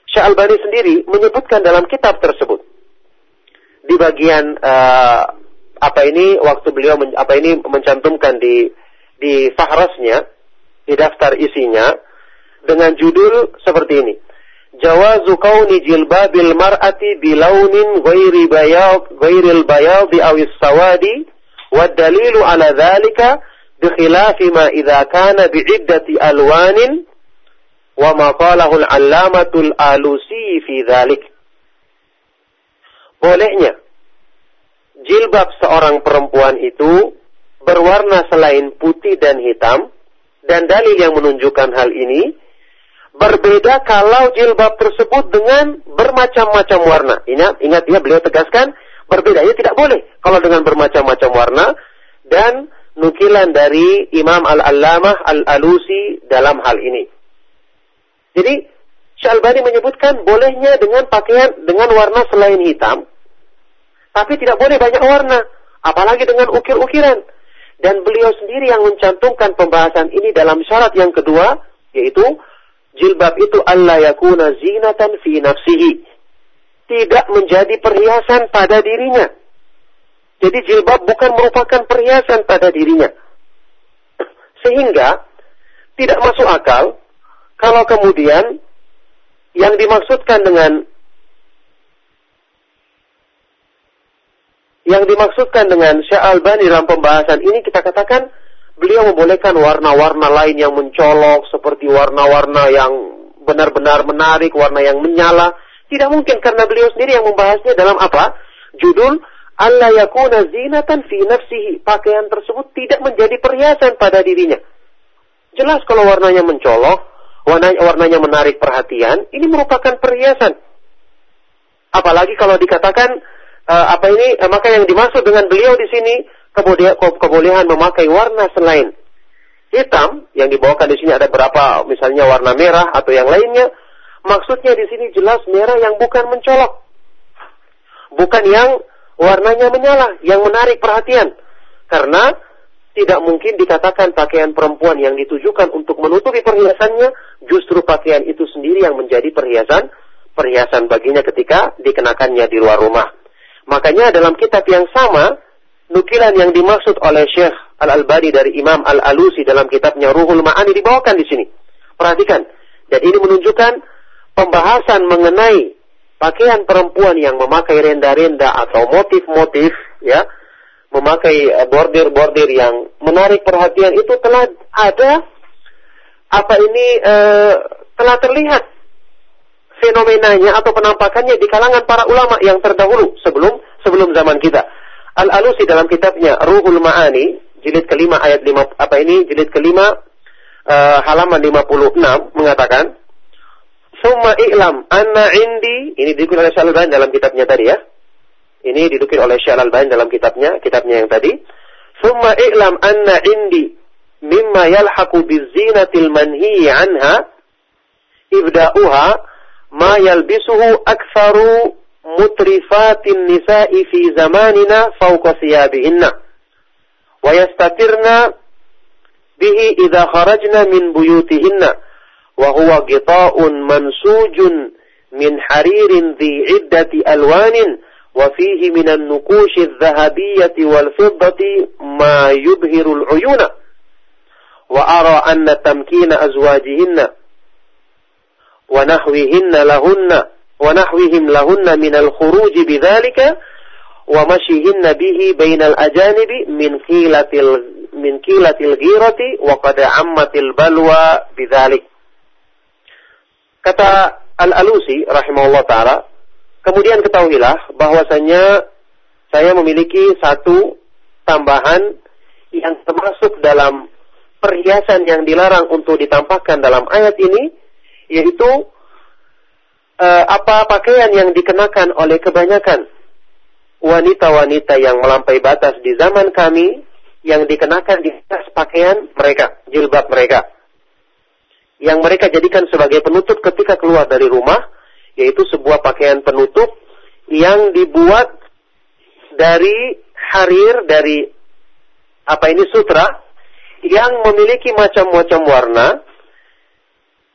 Syekh Albani sendiri menyebutkan dalam kitab tersebut di bagian uh, apa ini waktu beliau men, apa ini mencantumkan di di fahrasnya di daftar isinya dengan judul seperti ini Jawazu kauni jilbabil mar'ati bilaunin ghairi bayad ghairil bayad awis sawadi wa dalilu ala dhalika bikhilafi ma idza kana bi'iddati alwanin wa ma qalahu al-allamatul alusi fi dhalik. Bolehnya jilbab seorang perempuan itu berwarna selain putih dan hitam dan dalil yang menunjukkan hal ini berbeda kalau jilbab tersebut dengan bermacam-macam warna. Ingat, ingat ya beliau tegaskan berbedanya tidak boleh kalau dengan bermacam-macam warna dan nukilan dari Imam Al-Allamah Al-Alusi dalam hal ini. Jadi Syalbani menyebutkan bolehnya dengan pakaian dengan warna selain hitam, tapi tidak boleh banyak warna, apalagi dengan ukir-ukiran. Dan beliau sendiri yang mencantumkan pembahasan ini dalam syarat yang kedua, yaitu jilbab itu Allah yakuna zinatan fi nafsihi. Tidak menjadi perhiasan pada dirinya. Jadi jilbab bukan merupakan perhiasan pada dirinya. Sehingga tidak masuk akal Kalau kemudian yang dimaksudkan dengan yang dimaksudkan dengan Syekh Albani dalam pembahasan ini kita katakan beliau membolehkan warna-warna lain yang mencolok seperti warna-warna yang benar-benar menarik, warna yang menyala. Tidak mungkin karena beliau sendiri yang membahasnya dalam apa? Judul Allah yakuna zinatan fi nafsihi. Pakaian tersebut tidak menjadi perhiasan pada dirinya. Jelas kalau warnanya mencolok, warnanya, warnanya menarik perhatian, ini merupakan perhiasan. Apalagi kalau dikatakan uh, apa ini? Uh, maka yang dimaksud dengan beliau di sini kemudian kebolehan memakai warna selain hitam yang dibawakan di sini ada berapa misalnya warna merah atau yang lainnya maksudnya di sini jelas merah yang bukan mencolok. Bukan yang warnanya menyala yang menarik perhatian. Karena tidak mungkin dikatakan pakaian perempuan yang ditujukan untuk menutupi perhiasannya justru pakaian itu sendiri yang menjadi perhiasan perhiasan baginya ketika dikenakannya di luar rumah Makanya dalam kitab yang sama, nukilan yang dimaksud oleh Syekh Al-Albani dari Imam Al-Alusi dalam kitabnya Ruhul Ma'ani dibawakan di sini. Perhatikan. Dan ini menunjukkan pembahasan mengenai pakaian perempuan yang memakai renda-renda atau motif-motif, ya, memakai eh, bordir-bordir yang menarik perhatian itu telah ada apa ini e, telah terlihat fenomenanya atau penampakannya di kalangan para ulama yang terdahulu sebelum sebelum zaman kita. Al-Alusi dalam kitabnya Ruhul Ma'ani jilid kelima ayat lima apa ini jilid kelima uh, halaman 56 mengatakan Summa i'lam anna indi ini dikutip oleh Syalban dalam kitabnya tadi ya. Ini didukir oleh Syalban dalam kitabnya, kitabnya yang tadi. Summa i'lam anna indi mimma yalhaqu bizinatil manhi anha ibda'uha ما يلبسه أكثر مترفات النساء في زماننا فوق ثيابهن. ويستترن به إذا خرجن من بيوتهن. وهو غطاء منسوج من حرير ذي عدة ألوان. وفيه من النقوش الذهبية والفضة ما يبهر العيون. وأرى أن تمكين أزواجهن. kata Al-Alusi rahimahullah taala kemudian ketahuilah bahwasanya saya memiliki satu tambahan yang termasuk dalam perhiasan yang dilarang untuk ditampakkan dalam ayat ini yaitu uh, apa pakaian yang dikenakan oleh kebanyakan wanita-wanita yang melampaui batas di zaman kami yang dikenakan di atas pakaian mereka, jilbab mereka. Yang mereka jadikan sebagai penutup ketika keluar dari rumah, yaitu sebuah pakaian penutup yang dibuat dari harir, dari apa ini sutra, yang memiliki macam-macam warna,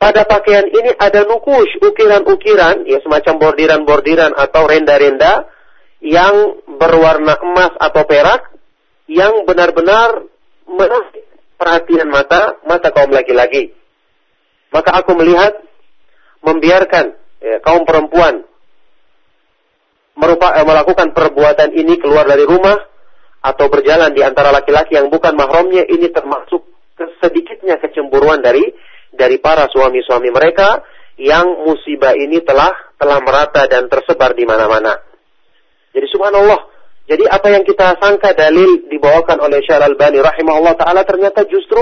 pada pakaian ini ada nukush, ukiran-ukiran, ya semacam bordiran-bordiran atau renda-renda yang berwarna emas atau perak yang benar-benar menarik perhatian mata mata kaum laki-laki. Maka aku melihat membiarkan ya, kaum perempuan merupa, eh, melakukan perbuatan ini keluar dari rumah atau berjalan di antara laki-laki yang bukan mahramnya ini termasuk sedikitnya kecemburuan dari dari para suami-suami mereka yang musibah ini telah telah merata dan tersebar di mana-mana. Jadi subhanallah, jadi apa yang kita sangka dalil dibawakan oleh Syekh Al-Albani rahimahullah taala ternyata justru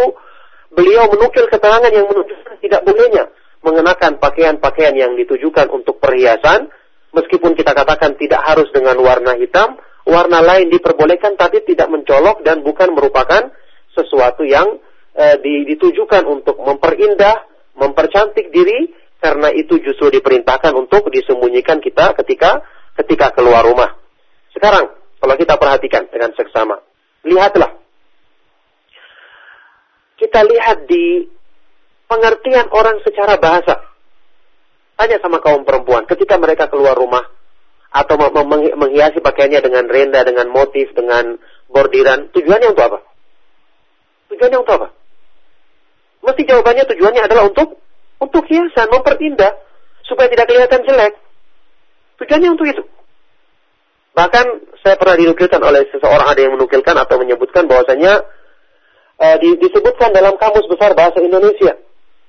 beliau menukil keterangan yang menunjukkan tidak bolehnya mengenakan pakaian-pakaian yang ditujukan untuk perhiasan meskipun kita katakan tidak harus dengan warna hitam, warna lain diperbolehkan tapi tidak mencolok dan bukan merupakan sesuatu yang eh, ditujukan untuk memperindah, mempercantik diri karena itu justru diperintahkan untuk disembunyikan kita ketika ketika keluar rumah. Sekarang kalau kita perhatikan dengan seksama, lihatlah. Kita lihat di pengertian orang secara bahasa. Tanya sama kaum perempuan ketika mereka keluar rumah atau menghiasi pakaiannya dengan renda, dengan motif, dengan bordiran, tujuannya untuk apa? Tujuannya untuk apa? Mesti jawabannya tujuannya adalah untuk Untuk hiasan, memperindah supaya tidak kelihatan jelek. Tujuannya untuk itu. Bahkan saya pernah dinukilkan oleh seseorang ada yang menukilkan atau menyebutkan bahwasanya uh, disebutkan dalam kamus besar bahasa Indonesia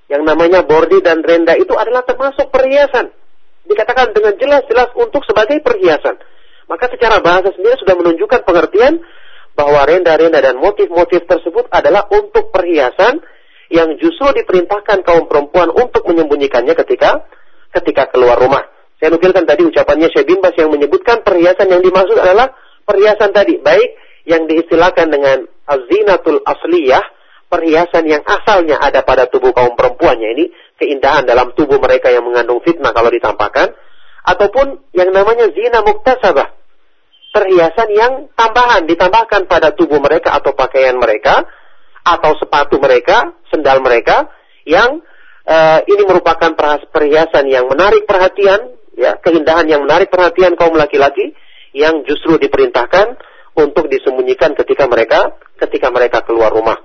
yang namanya bordi dan renda itu adalah termasuk perhiasan. Dikatakan dengan jelas-jelas untuk sebagai perhiasan. Maka secara bahasa sendiri sudah menunjukkan pengertian bahwa renda-renda dan motif-motif tersebut adalah untuk perhiasan yang justru diperintahkan kaum perempuan untuk menyembunyikannya ketika ketika keluar rumah. Saya nukilkan tadi ucapannya Syekh Bimbas yang menyebutkan perhiasan yang dimaksud adalah perhiasan tadi, baik yang diistilahkan dengan azinatul asliyah, perhiasan yang asalnya ada pada tubuh kaum perempuannya. Ini, keindahan dalam tubuh mereka yang mengandung fitnah kalau ditampakkan, ataupun yang namanya zina muktasabah, perhiasan yang tambahan ditambahkan pada tubuh mereka atau pakaian mereka atau sepatu mereka, sendal mereka yang uh, ini merupakan perhiasan yang menarik perhatian ya keindahan yang menarik perhatian kaum laki-laki yang justru diperintahkan untuk disembunyikan ketika mereka ketika mereka keluar rumah.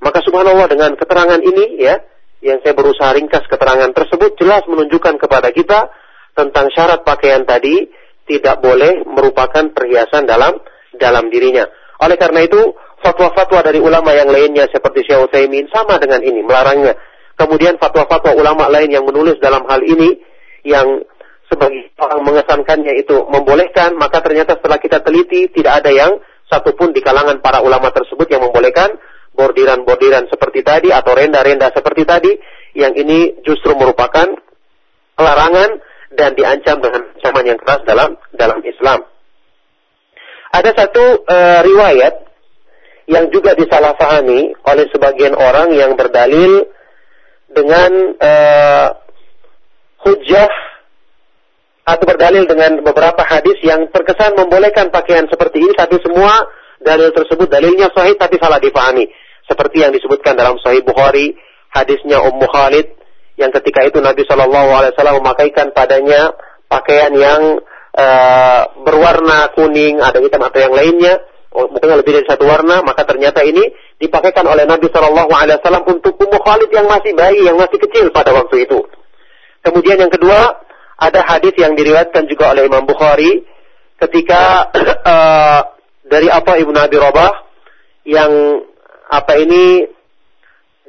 Maka subhanallah dengan keterangan ini ya yang saya berusaha ringkas keterangan tersebut jelas menunjukkan kepada kita tentang syarat pakaian tadi tidak boleh merupakan perhiasan dalam dalam dirinya. Oleh karena itu, fatwa-fatwa dari ulama yang lainnya seperti Syekh Utsaimin sama dengan ini, melarangnya. Kemudian fatwa-fatwa ulama lain yang menulis dalam hal ini yang sebagai orang mengesankannya itu membolehkan, maka ternyata setelah kita teliti tidak ada yang satupun di kalangan para ulama tersebut yang membolehkan bordiran-bordiran seperti tadi atau renda-renda seperti tadi yang ini justru merupakan larangan dan diancam dengan ancaman yang keras dalam dalam Islam. Ada satu uh, riwayat yang juga disalahfahami oleh sebagian orang yang berdalil dengan uh, hujah atau berdalil dengan beberapa hadis yang terkesan membolehkan pakaian seperti ini, tapi semua dalil tersebut dalilnya sahih tapi salah dipahami. Seperti yang disebutkan dalam Sahih Bukhari, hadisnya Ummu Khalid yang ketika itu Nabi Shallallahu Alaihi Wasallam memakaikan padanya pakaian yang uh, berwarna kuning, ada hitam atau yang lainnya, oh, mungkin lebih dari satu warna, maka ternyata ini dipakaikan oleh Nabi Shallallahu Alaihi Wasallam untuk Ummu Khalid yang masih bayi, yang masih kecil pada waktu itu. Kemudian yang kedua, ada hadis yang diriwayatkan juga oleh Imam Bukhari ketika uh, [CLEARS THROAT] dari apa Ibnu Abi Rabah yang apa ini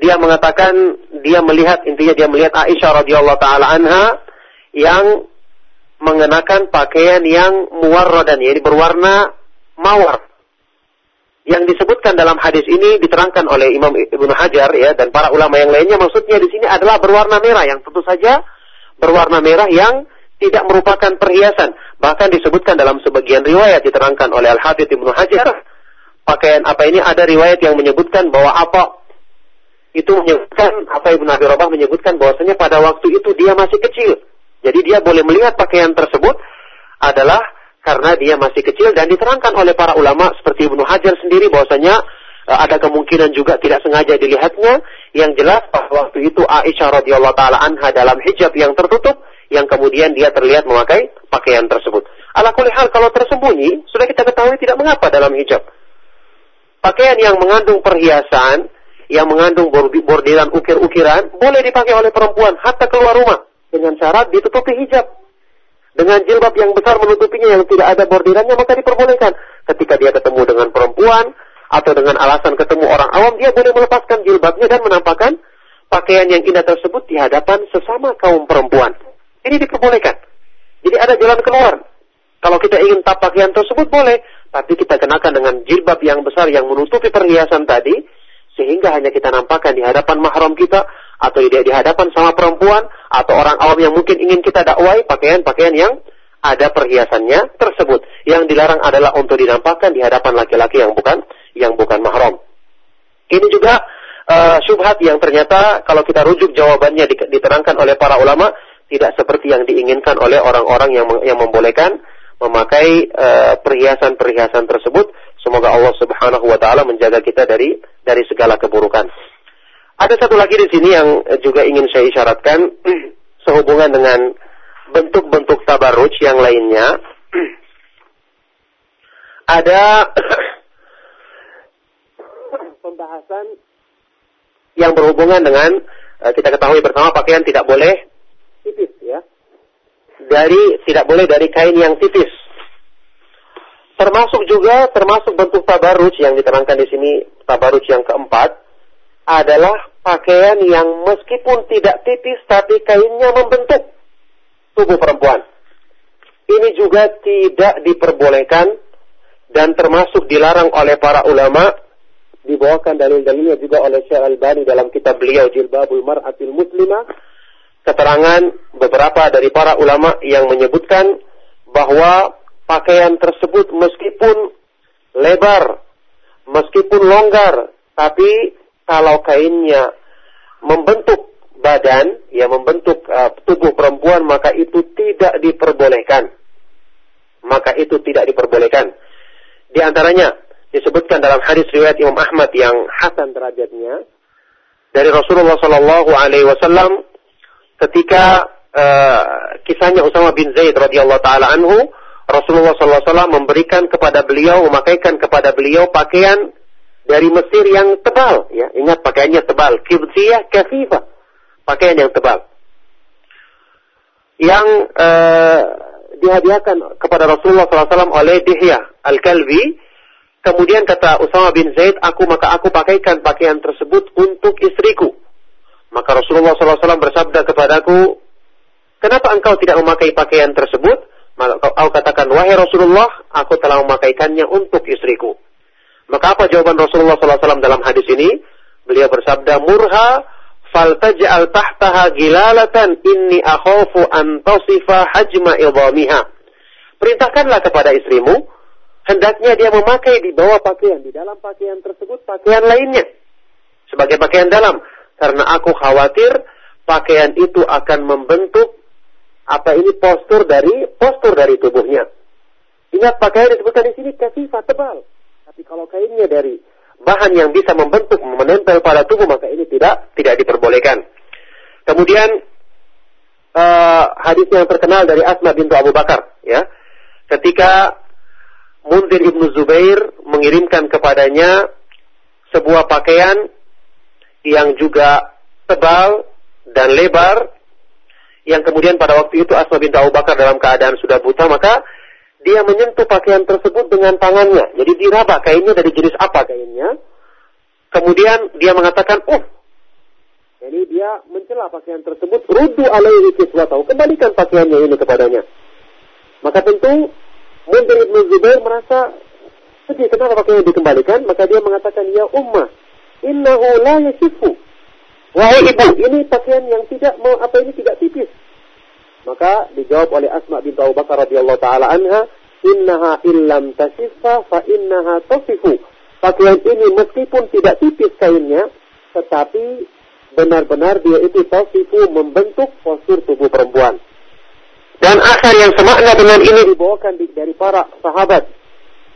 dia mengatakan dia melihat intinya dia melihat Aisyah radhiyallahu taala anha yang mengenakan pakaian yang muwarradan yaitu berwarna mawar. Yang disebutkan dalam hadis ini diterangkan oleh Imam Ibnu Hajar ya dan para ulama yang lainnya maksudnya di sini adalah berwarna merah yang tentu saja berwarna merah yang tidak merupakan perhiasan. Bahkan disebutkan dalam sebagian riwayat diterangkan oleh Al-Hafidh Ibnu Hajar, pakaian apa ini ada riwayat yang menyebutkan bahwa apa itu menyebutkan apa Ibnu Abi Rabah menyebutkan bahwasanya pada waktu itu dia masih kecil. Jadi dia boleh melihat pakaian tersebut adalah karena dia masih kecil dan diterangkan oleh para ulama seperti Ibnu Hajar sendiri bahwasanya eh, ada kemungkinan juga tidak sengaja dilihatnya yang jelas pada waktu itu Aisyah radhiyallahu taala anha dalam hijab yang tertutup yang kemudian dia terlihat memakai pakaian tersebut. Ala hal kalau tersembunyi sudah kita ketahui tidak mengapa dalam hijab. Pakaian yang mengandung perhiasan, yang mengandung bordiran ukir-ukiran boleh dipakai oleh perempuan hatta keluar rumah dengan syarat ditutupi hijab. Dengan jilbab yang besar menutupinya yang tidak ada bordirannya maka diperbolehkan. Ketika dia ketemu dengan perempuan, atau dengan alasan ketemu orang awam dia boleh melepaskan jilbabnya dan menampakkan pakaian yang indah tersebut di hadapan sesama kaum perempuan. Ini diperbolehkan. Jadi ada jalan keluar. Kalau kita ingin tap pakaian tersebut boleh, tapi kita kenakan dengan jilbab yang besar yang menutupi perhiasan tadi, sehingga hanya kita nampakkan di hadapan mahram kita, atau di, hadapan sama perempuan, atau orang awam yang mungkin ingin kita dakwai pakaian-pakaian yang ada perhiasannya tersebut. Yang dilarang adalah untuk dinampakkan di hadapan laki-laki yang bukan yang bukan mahram. Ini juga uh, syubhat yang ternyata kalau kita rujuk jawabannya diterangkan oleh para ulama tidak seperti yang diinginkan oleh orang-orang yang yang membolehkan memakai eh, perhiasan-perhiasan uh, tersebut. Semoga Allah Subhanahu wa taala menjaga kita dari dari segala keburukan. Ada satu lagi di sini yang juga ingin saya isyaratkan [CLEARS THROAT] sehubungan dengan bentuk-bentuk tabarruj yang lainnya. [CLEARS THROAT] Ada [CLEARS THROAT] pembahasan yang berhubungan dengan uh, kita ketahui bersama pakaian tidak boleh tipis ya. Dari tidak boleh dari kain yang tipis. Termasuk juga termasuk bentuk tabaruj yang diterangkan di sini tabaruj yang keempat adalah pakaian yang meskipun tidak tipis tapi kainnya membentuk tubuh perempuan. Ini juga tidak diperbolehkan dan termasuk dilarang oleh para ulama dibawakan dalil-dalilnya juga oleh Syekh Al-Bani dalam kitab beliau Jilbabul Mar'atil Muslimah keterangan beberapa dari para ulama yang menyebutkan bahwa pakaian tersebut meskipun lebar, meskipun longgar, tapi kalau kainnya membentuk badan, ya membentuk uh, tubuh perempuan, maka itu tidak diperbolehkan. Maka itu tidak diperbolehkan. Di antaranya disebutkan dalam hadis riwayat Imam Ahmad yang hasan derajatnya dari Rasulullah Shallallahu Alaihi Wasallam ketika uh, kisahnya Usama bin Zaid radhiyallahu taala anhu Rasulullah SAW memberikan kepada beliau memakaikan kepada beliau pakaian dari Mesir yang tebal ya ingat pakaiannya tebal kibsiyah kafifah pakaian yang tebal yang uh, dihadiahkan kepada Rasulullah SAW oleh Dihya Al-Kalbi. Kemudian kata Usama bin Zaid, aku maka aku pakaikan pakaian tersebut untuk istriku. Maka Rasulullah SAW bersabda kepadaku, kenapa engkau tidak memakai pakaian tersebut? Maka kau katakan, wahai Rasulullah, aku telah memakaikannya untuk istriku. Maka apa jawaban Rasulullah SAW dalam hadis ini? Beliau bersabda, murha faltaj'al tahtaha gilalatan inni akhafu an tasifa hajma idhamiha. Perintahkanlah kepada istrimu hendaknya dia memakai di bawah pakaian di dalam pakaian tersebut pakaian lainnya sebagai pakaian dalam karena aku khawatir pakaian itu akan membentuk apa ini postur dari postur dari tubuhnya. Ingat pakaian disebutkan di sini kasifah tebal. Tapi kalau kainnya dari bahan yang bisa membentuk menempel pada tubuh maka ini tidak tidak diperbolehkan. Kemudian uh, hadis yang terkenal dari Asma bintu Abu Bakar ya. Ketika Mundir ibnu Zubair mengirimkan kepadanya sebuah pakaian yang juga tebal dan lebar yang kemudian pada waktu itu Asma bintu Abu Bakar dalam keadaan sudah buta maka dia menyentuh pakaian tersebut dengan tangannya. Jadi diraba kainnya dari jenis apa kainnya. Kemudian dia mengatakan, oh, jadi dia mencela pakaian tersebut, rudu alaihi kiswatahu, kembalikan pakaiannya ini kepadanya. Maka tentu Mundir Ibn Zubair merasa sedih, kenapa pakaiannya dikembalikan? Maka dia mengatakan, ya ummah, innahu la yasifu. Wahai ibu, ini pakaian yang tidak mau apa ini tidak tipis. Maka dijawab oleh Asma bin Abu Bakar radhiyallahu taala anha, "Innaha illam tasiffa fa innaha tasifu." Pakaian ini meskipun tidak tipis kainnya, tetapi benar-benar dia itu tasifu membentuk postur tubuh perempuan. Dan akar yang semakna dengan ini dibawakan dari para sahabat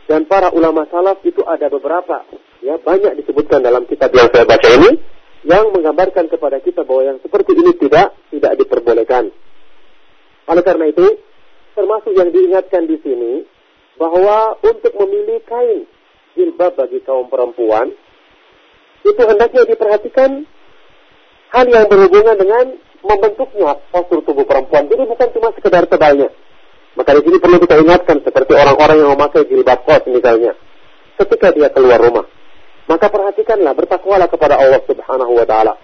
dan para ulama salaf itu ada beberapa ya banyak disebutkan dalam kitab yang saya baca ini yang menggambarkan kepada kita bahwa yang seperti ini tidak tidak diperbolehkan. Oleh karena itu, termasuk yang diingatkan di sini bahwa untuk memilih kain jilbab bagi kaum perempuan itu hendaknya diperhatikan hal yang berhubungan dengan membentuknya postur tubuh perempuan. Jadi bukan cuma sekedar tebalnya. Maka di sini perlu kita ingatkan seperti orang-orang yang memakai jilbab kos misalnya. Ketika dia keluar rumah. Maka perhatikanlah, bertakwalah kepada Allah subhanahu wa ta'ala.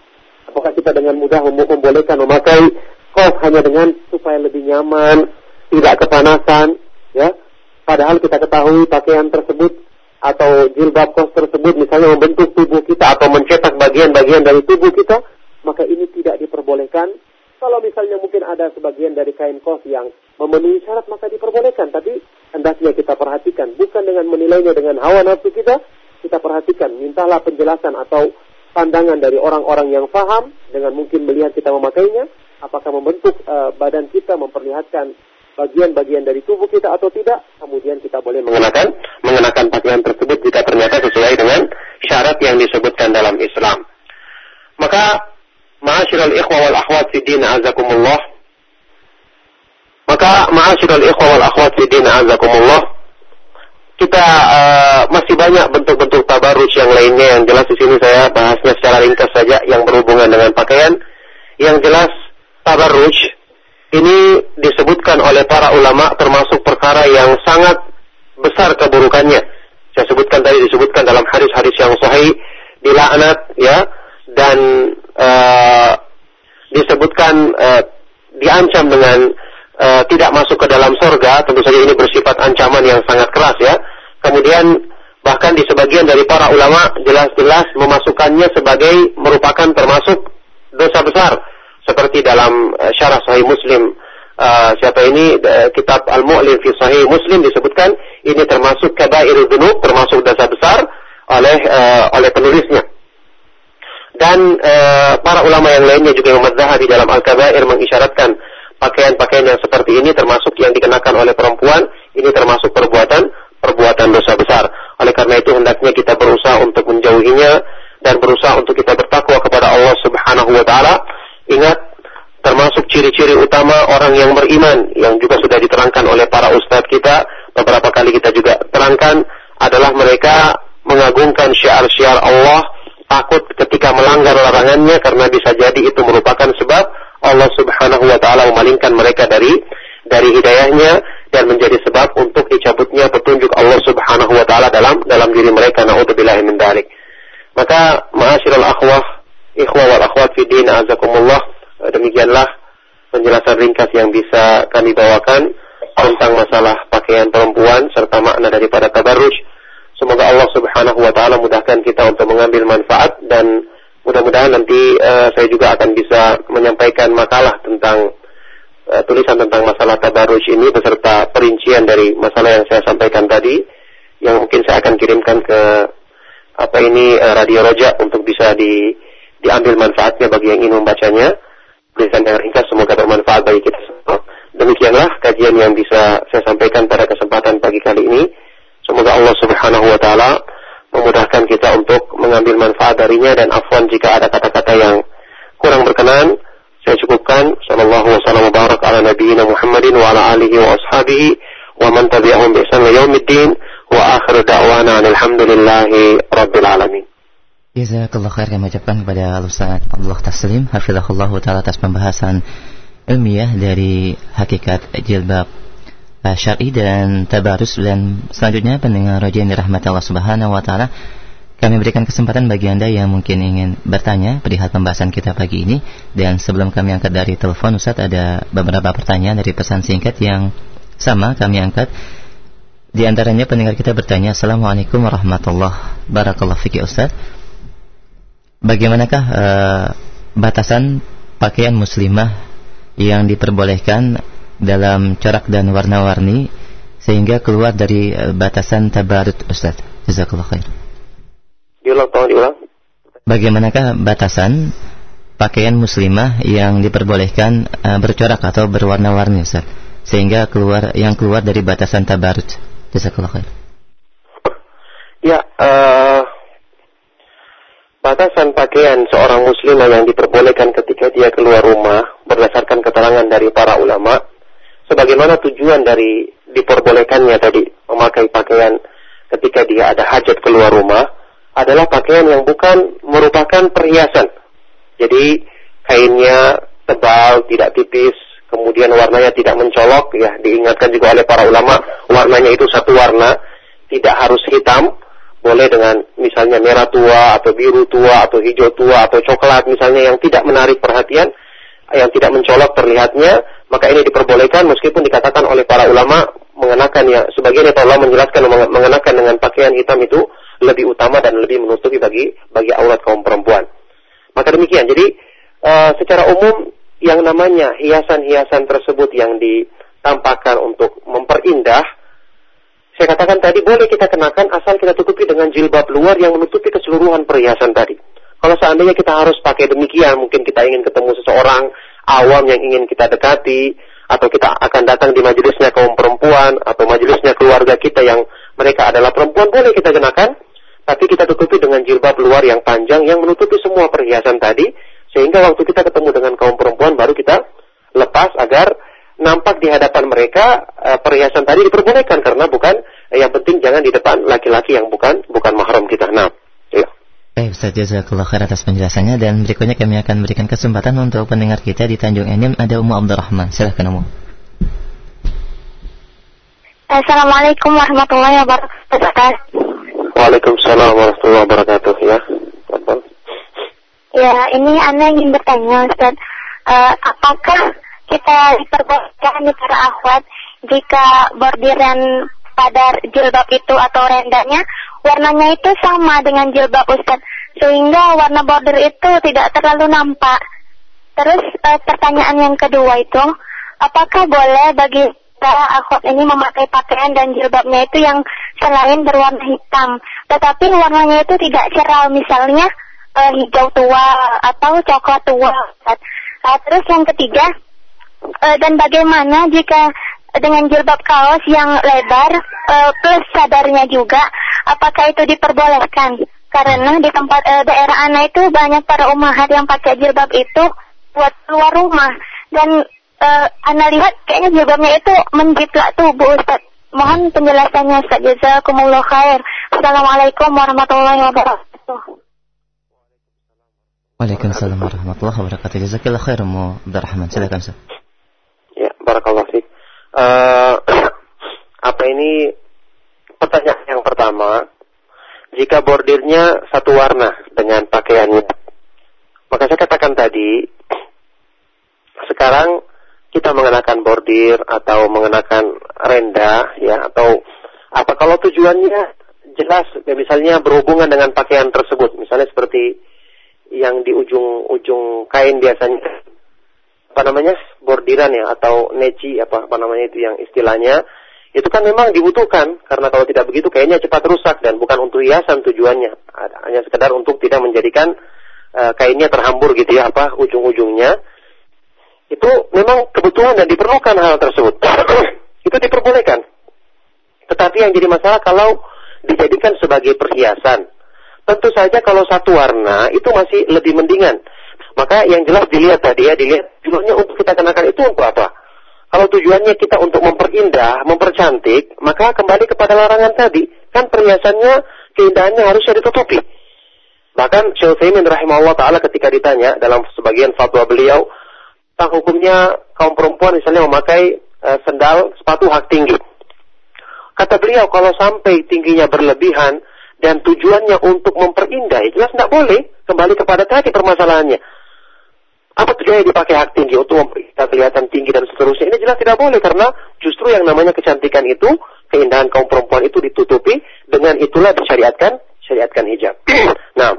Apakah kita dengan mudah membolehkan memakai kof hanya dengan supaya lebih nyaman, tidak kepanasan, ya. Padahal kita ketahui pakaian tersebut atau jilbab kos tersebut misalnya membentuk tubuh kita atau mencetak bagian-bagian dari tubuh kita, maka ini tidak diperbolehkan. Kalau misalnya mungkin ada sebagian dari kain kos yang memenuhi syarat maka diperbolehkan, tapi hendaknya kita perhatikan bukan dengan menilainya dengan hawa nafsu kita, kita perhatikan, mintalah penjelasan atau pandangan dari orang-orang yang paham dengan mungkin melihat kita memakainya apakah membentuk uh, badan kita memperlihatkan bagian-bagian dari tubuh kita atau tidak, kemudian kita boleh mengenakan mengenakan pakaian tersebut jika ternyata sesuai dengan syarat yang disebutkan dalam Islam. Maka ma'asyiral ikhwa wal akhwat fi din azakumullah. Maka ma'asyiral ikhwa wal akhwat fi din azakumullah. Kita uh, masih banyak bentuk-bentuk tabarus yang lainnya yang jelas di sini saya bahasnya secara ringkas saja yang berhubungan dengan pakaian Yang jelas tabarruj ini disebutkan oleh para ulama termasuk perkara yang sangat besar keburukannya. Saya sebutkan tadi disebutkan dalam hadis-hadis yang sahih dilaknat ya dan uh, disebutkan uh, diancam dengan uh, tidak masuk ke dalam sorga tentu saja ini bersifat ancaman yang sangat keras ya. Kemudian bahkan di sebagian dari para ulama jelas-jelas memasukkannya sebagai merupakan termasuk dosa besar seperti dalam uh, syarah Sahih Muslim. Uh, siapa ini? Uh, kitab Al-Mu'lim fi Sahih Muslim disebutkan ini termasuk kabairul dzunub termasuk dosa besar oleh uh, oleh penulisnya. Dan uh, para ulama yang lainnya juga yang di dalam Al-Kabair mengisyaratkan pakaian-pakaian yang seperti ini termasuk yang dikenakan oleh perempuan ini termasuk perbuatan perbuatan dosa besar. Oleh karena itu hendaknya kita berusaha untuk menjauhinya dan berusaha untuk kita bertakwa kepada Allah Subhanahu wa taala. Ingat, termasuk ciri-ciri utama orang yang beriman yang juga sudah diterangkan oleh para ustadz kita, beberapa kali kita juga terangkan adalah mereka mengagungkan syiar-syiar Allah, takut ketika melanggar larangannya karena bisa jadi itu merupakan sebab Allah Subhanahu wa taala memalingkan mereka dari dari hidayahnya dan menjadi sebab untuk dicabutnya petunjuk Allah Subhanahu wa taala dalam dalam diri mereka naudzubillahi min dzalik. Maka ma'asyiral akhwah Ikhwah wal akhwat fi din azakumullah. Demikianlah penjelasan ringkas yang bisa kami bawakan tentang masalah pakaian perempuan serta makna daripada tabarruj. Semoga Allah Subhanahu wa taala mudahkan kita untuk mengambil manfaat dan mudah-mudahan nanti uh, saya juga akan bisa menyampaikan makalah tentang uh, tulisan tentang masalah tabarruj ini beserta perincian dari masalah yang saya sampaikan tadi yang mungkin saya akan kirimkan ke apa ini uh, Radio Roja untuk bisa di diambil manfaatnya bagi yang ingin membacanya. Tulisan yang ringkas semoga bermanfaat bagi kita semua. Demikianlah kajian yang bisa saya sampaikan pada kesempatan pagi kali ini. Semoga Allah Subhanahu wa taala memudahkan kita untuk mengambil manfaat darinya dan afwan jika ada kata-kata yang kurang berkenan. Saya cukupkan sallallahu wasallam barak ala nabiyina Muhammadin wa ala alihi wa ashabihi wa man tabi'ahum bi ihsan yaumiddin wa akhir da'wana alhamdulillahi rabbil alamin. Jazakallah khair kami ucapkan kepada Ustaz Abdullah Taslim Hafizahullah Ta'ala atas pembahasan ilmiah dari hakikat jilbab syar'i dan tabarus dan selanjutnya pendengar roja yang dirahmati Allah Subhanahu wa taala kami berikan kesempatan bagi Anda yang mungkin ingin bertanya perihal pembahasan kita pagi ini. Dan sebelum kami angkat dari telepon Ustaz ada beberapa pertanyaan dari pesan singkat yang sama kami angkat. Di antaranya pendengar kita bertanya Assalamualaikum warahmatullahi wabarakatuh. Ustaz. Bagaimanakah uh, batasan pakaian muslimah yang diperbolehkan dalam corak dan warna-warni sehingga keluar dari uh, batasan tabarut Ustaz. Jazakallah khair. Diulang, tolong diulang. Bagaimanakah batasan pakaian muslimah yang diperbolehkan uh, bercorak atau berwarna-warni Ustaz sehingga keluar yang keluar dari batasan tabarut. Jazakallah khair. Ya, uh, Batasan pakaian seorang muslimah yang diperbolehkan ketika dia keluar rumah berdasarkan keterangan dari para ulama sebagaimana tujuan dari diperbolehkannya tadi memakai pakaian ketika dia ada hajat keluar rumah adalah pakaian yang bukan merupakan perhiasan. Jadi kainnya tebal, tidak tipis, kemudian warnanya tidak mencolok ya diingatkan juga oleh para ulama warnanya itu satu warna, tidak harus hitam boleh dengan misalnya merah tua atau biru tua atau hijau tua atau coklat misalnya yang tidak menarik perhatian, yang tidak mencolok terlihatnya, maka ini diperbolehkan meskipun dikatakan oleh para ulama mengenakan ya sebagian para ulama menjelaskan mengenakan dengan pakaian hitam itu lebih utama dan lebih menutupi bagi bagi aurat kaum perempuan. Maka demikian. Jadi uh, secara umum yang namanya hiasan-hiasan tersebut yang ditampakkan untuk memperindah saya katakan tadi boleh kita kenakan asal kita tutupi dengan jilbab luar yang menutupi keseluruhan perhiasan tadi. Kalau seandainya kita harus pakai demikian, mungkin kita ingin ketemu seseorang awam yang ingin kita dekati, atau kita akan datang di majelisnya kaum perempuan, atau majelisnya keluarga kita yang mereka adalah perempuan, boleh kita kenakan, tapi kita tutupi dengan jilbab luar yang panjang yang menutupi semua perhiasan tadi, sehingga waktu kita ketemu dengan kaum perempuan baru kita lepas agar nampak di hadapan mereka uh, perhiasan tadi diperbolehkan karena bukan uh, yang penting jangan di depan laki-laki yang bukan bukan mahram kita. Nah. Baik, Ustaz Jazakallah khair atas penjelasannya dan berikutnya kami akan berikan kesempatan untuk pendengar kita di Tanjung Enim ada Ummu Abdurrahman. Silahkan Ummu. Assalamualaikum warahmatullahi wabarakatuh. Waalaikumsalam warahmatullahi wabarakatuh ya. Ya, ini Anda ingin bertanya Ustaz, uh, apakah kita diperbolehkan di para akhwat jika bordiran pada jilbab itu atau rendanya warnanya itu sama dengan jilbab Ustaz sehingga warna bordir itu tidak terlalu nampak. Terus uh, pertanyaan yang kedua itu apakah boleh bagi para akhwat ini memakai pakaian dan jilbabnya itu yang selain berwarna hitam, tetapi warnanya itu tidak cerah, misalnya uh, hijau tua atau coklat tua. Uh, terus yang ketiga, uh, dan bagaimana jika dengan jilbab kaos yang lebar uh, plus sadarnya juga, apakah itu diperbolehkan? Karena di tempat uh, daerah Ana itu banyak para umahat yang pakai jilbab itu buat keluar rumah dan uh, Anda lihat kayaknya jilbabnya itu menjiplak tubuh Ustaz. Mohon penjelasannya Ustaz. Jazakumullah khair. Assalamualaikum warahmatullahi wabarakatuh. Waalaikumsalam warahmatullahi wabarakatuh. Jazakillah khair Mu Abdurrahman. Silakan Ustaz. Ya, barakallahu fiik. Uh, [CLEARS THROAT] apa ini pertanyaan yang pertama? Jika bordirnya satu warna dengan pakaiannya, maka saya katakan tadi, sekarang kita mengenakan bordir atau mengenakan renda ya atau apa kalau tujuannya jelas ya, misalnya berhubungan dengan pakaian tersebut misalnya seperti yang di ujung-ujung kain biasanya apa namanya bordiran ya atau neci apa apa namanya itu yang istilahnya itu kan memang dibutuhkan karena kalau tidak begitu kayaknya cepat rusak dan bukan untuk hiasan tujuannya hanya sekedar untuk tidak menjadikan uh, kainnya terhambur gitu ya apa ujung-ujungnya itu memang kebutuhan dan diperlukan hal tersebut. [CLEARS THROAT] itu diperbolehkan. Tetapi yang jadi masalah kalau dijadikan sebagai perhiasan. Tentu saja kalau satu warna itu masih lebih mendingan. Maka yang jelas dilihat tadi ya, dilihat tujuannya untuk kita kenakan itu untuk apa? Kalau tujuannya kita untuk memperindah, mempercantik, maka kembali kepada larangan tadi. Kan perhiasannya, keindahannya harusnya ditutupi. Bahkan Syekh Utsaimin rahimahullah taala ketika ditanya dalam sebagian fatwa beliau, tentang hukumnya kaum perempuan misalnya memakai uh, sendal sepatu hak tinggi. Kata beliau kalau sampai tingginya berlebihan dan tujuannya untuk memperindah, jelas tidak boleh kembali kepada tadi permasalahannya. Apa tujuannya dipakai hak tinggi untuk memperindah kelihatan tinggi dan seterusnya? Ini jelas tidak boleh karena justru yang namanya kecantikan itu, keindahan kaum perempuan itu ditutupi dengan itulah disyariatkan syariatkan hijab. [CLEARS THROAT] nah,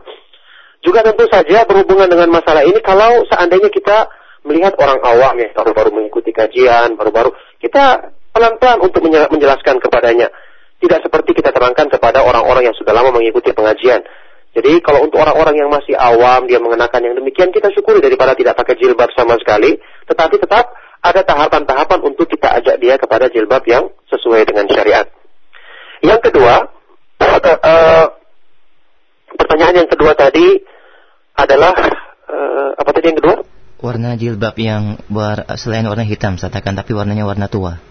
juga tentu saja berhubungan dengan masalah ini kalau seandainya kita melihat orang awam yang baru-baru mengikuti kajian, baru-baru kita pelan-pelan untuk menjelaskan kepadanya. Tidak seperti kita terangkan kepada orang-orang yang sudah lama mengikuti pengajian. Jadi kalau untuk orang-orang yang masih awam dia mengenakan yang demikian kita syukuri daripada tidak pakai jilbab sama sekali, tetapi tetap ada tahapan-tahapan untuk kita ajak dia kepada jilbab yang sesuai dengan syariat. Yang kedua, uh, [CLEARS THROAT] pertanyaan yang kedua tadi adalah uh, apa tadi yang kedua? warna jilbab yang ber, selain warna hitam katakan tapi warnanya warna tua.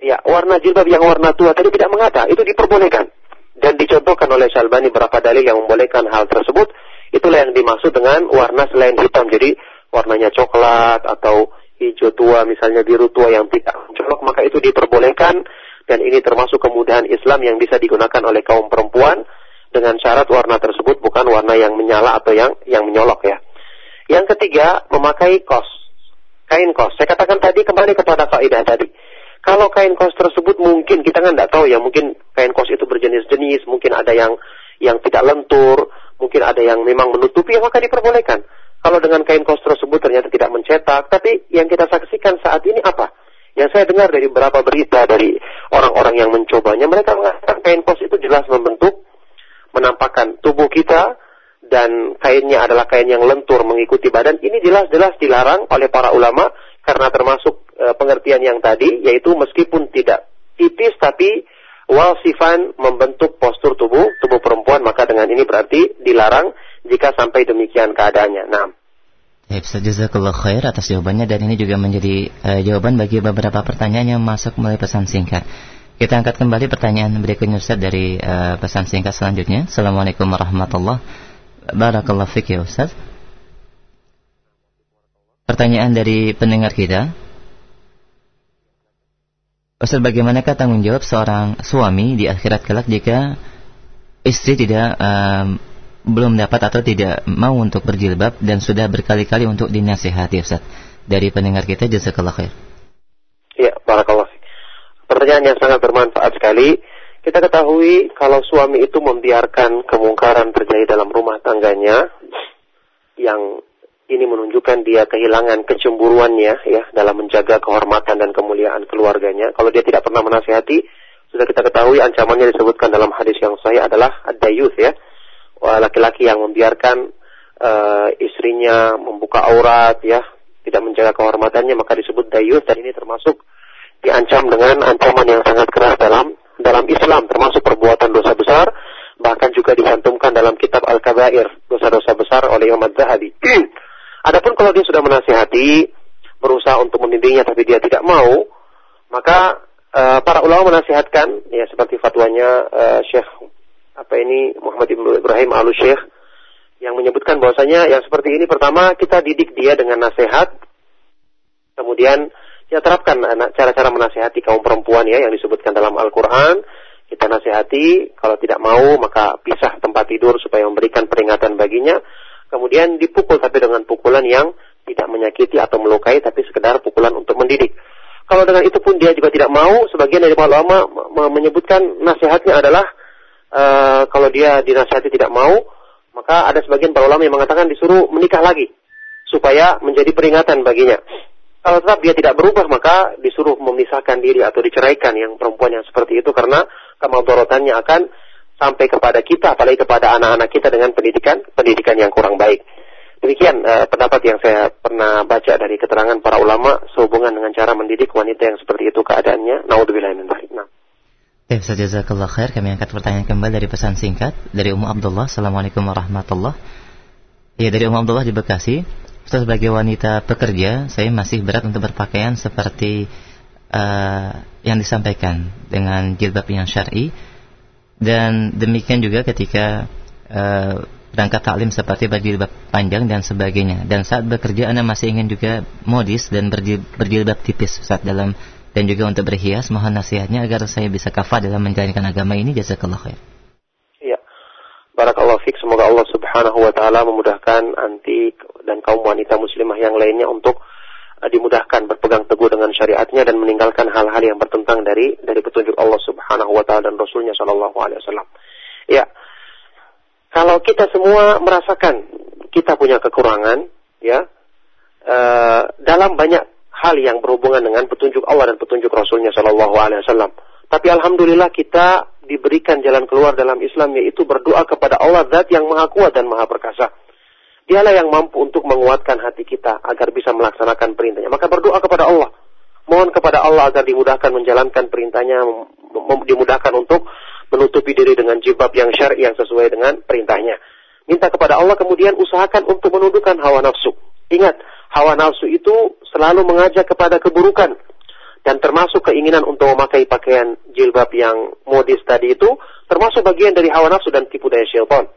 Ya, warna jilbab yang warna tua tadi tidak mengata, itu diperbolehkan. Dan dicontohkan oleh Syalbani beberapa dalil yang membolehkan hal tersebut. Itulah yang dimaksud dengan warna selain hitam. Jadi warnanya coklat atau hijau tua, misalnya biru tua yang tidak mencolok, maka itu diperbolehkan. Dan ini termasuk kemudahan Islam yang bisa digunakan oleh kaum perempuan dengan syarat warna tersebut bukan warna yang menyala atau yang yang menyolok ya. Yang ketiga, memakai kos. Kain kos. Saya katakan tadi kembali kepada kaidah tadi. Kalau kain kos tersebut mungkin kita kan tidak tahu ya, mungkin kain kos itu berjenis-jenis, mungkin ada yang yang tidak lentur, mungkin ada yang memang menutupi, maka diperbolehkan. Kalau dengan kain kos tersebut ternyata tidak mencetak, tapi yang kita saksikan saat ini apa? Yang saya dengar dari beberapa berita dari orang-orang yang mencobanya, mereka mengatakan kain kos itu jelas membentuk, menampakkan tubuh kita, dan kainnya adalah kain yang lentur mengikuti badan, ini jelas-jelas dilarang oleh para ulama karena termasuk e, pengertian yang tadi, yaitu meskipun tidak tipis tapi walsifan membentuk postur tubuh tubuh perempuan, maka dengan ini berarti dilarang jika sampai demikian keadaannya. Nah. Ya, jazakallah khair atas jawabannya dan ini juga menjadi uh, jawaban bagi beberapa pertanyaan yang masuk melalui pesan singkat. Kita angkat kembali pertanyaan berikutnya Ustaz dari uh, pesan singkat selanjutnya. Assalamualaikum warahmatullahi Barakallah fiqh ya Ustaz. Pertanyaan dari pendengar kita. Ustaz, bagaimanakah tanggung jawab seorang suami di akhirat kelak jika istri tidak um, belum dapat atau tidak mau untuk berjilbab dan sudah berkali-kali untuk dinasihati Ustaz? Dari pendengar kita jazakallah khair. Ya, barakallah. Pertanyaan yang sangat bermanfaat sekali. Kita ketahui kalau suami itu membiarkan kemungkaran terjadi dalam rumah tangganya yang ini menunjukkan dia kehilangan kecemburuannya ya dalam menjaga kehormatan dan kemuliaan keluarganya. Kalau dia tidak pernah menasihati, sudah kita ketahui ancamannya disebutkan dalam hadis yang sahih adalah ad-dayuth ya. Laki-laki yang membiarkan uh, istrinya membuka aurat ya, tidak menjaga kehormatannya maka disebut dayuth dan ini termasuk diancam dengan ancaman yang sangat keras dalam dalam Islam termasuk perbuatan dosa besar bahkan juga dicantumkan dalam kitab Al-Kabair dosa-dosa besar oleh Imam Az-Zahabi. [CLEARS THROAT] Adapun kalau dia sudah menasihati, berusaha untuk membimbingnya tapi dia tidak mau, maka uh, para ulama menasihatkan ya seperti fatwanya uh, Syekh apa ini Muhammad Ibrahim Al Syekh yang menyebutkan bahwasanya yang seperti ini pertama kita didik dia dengan nasihat, kemudian kita terapkan cara-cara menasihati kaum perempuan ya yang disebutkan dalam Al-Quran. Kita nasihati, kalau tidak mau maka pisah tempat tidur supaya memberikan peringatan baginya kemudian dipukul tapi dengan pukulan yang tidak menyakiti atau melukai tapi sekedar pukulan untuk mendidik. Kalau dengan itu pun dia juga tidak mau, sebagian dari para ulama menyebutkan nasihatnya adalah uh, kalau dia dinasihati tidak mau, maka ada sebagian para ulama yang mengatakan disuruh menikah lagi supaya menjadi peringatan baginya. Kalau tetap dia tidak berubah maka disuruh memisahkan diri atau diceraikan yang perempuan yang seperti itu karena kemadorotannya akan sampai kepada kita, apalagi kepada anak-anak kita dengan pendidikan pendidikan yang kurang baik. Demikian uh, pendapat yang saya pernah baca dari keterangan para ulama sehubungan dengan cara mendidik wanita yang seperti itu keadaannya. Naudzubillah min Nah. Ya, jazakallah khair. Kami angkat pertanyaan kembali dari pesan singkat dari Ummu Abdullah. Assalamualaikum warahmatullah. Ya, dari Ummu Abdullah di Bekasi. Ustaz sebagai wanita pekerja, saya masih berat untuk berpakaian seperti uh, yang disampaikan dengan jilbab yang syar'i dan demikian juga ketika uh, berangkat taklim seperti berjilbab panjang dan sebagainya dan saat bekerja anda masih ingin juga modis dan berjilbab tipis saat dalam dan juga untuk berhias mohon nasihatnya agar saya bisa kafah dalam menjalankan agama ini jazakallah khair. Iya. Barakallahu fiik semoga Allah Subhanahu wa taala memudahkan anti dan kaum wanita muslimah yang lainnya untuk dimudahkan berpegang teguh dengan syariatnya dan meninggalkan hal-hal yang bertentang dari dari petunjuk Allah Subhanahu wa taala dan Rasulnya Shallallahu alaihi wasallam. Ya. Kalau kita semua merasakan kita punya kekurangan, ya, uh, dalam banyak hal yang berhubungan dengan petunjuk Allah dan petunjuk Rasulnya Shallallahu alaihi wasallam. Tapi alhamdulillah kita diberikan jalan keluar dalam Islam yaitu berdoa kepada Allah Zat yang Maha Kuat dan Maha Perkasa. Dialah yang mampu untuk menguatkan hati kita agar bisa melaksanakan perintahnya. Maka berdoa kepada Allah. Mohon kepada Allah agar dimudahkan menjalankan perintahnya, dimudahkan untuk menutupi diri dengan jilbab yang syar'i yang sesuai dengan perintahnya. Minta kepada Allah kemudian usahakan untuk menundukkan hawa nafsu. Ingat, hawa nafsu itu selalu mengajak kepada keburukan. Dan termasuk keinginan untuk memakai pakaian jilbab yang modis tadi itu, termasuk bagian dari hawa nafsu dan tipu daya syaitan.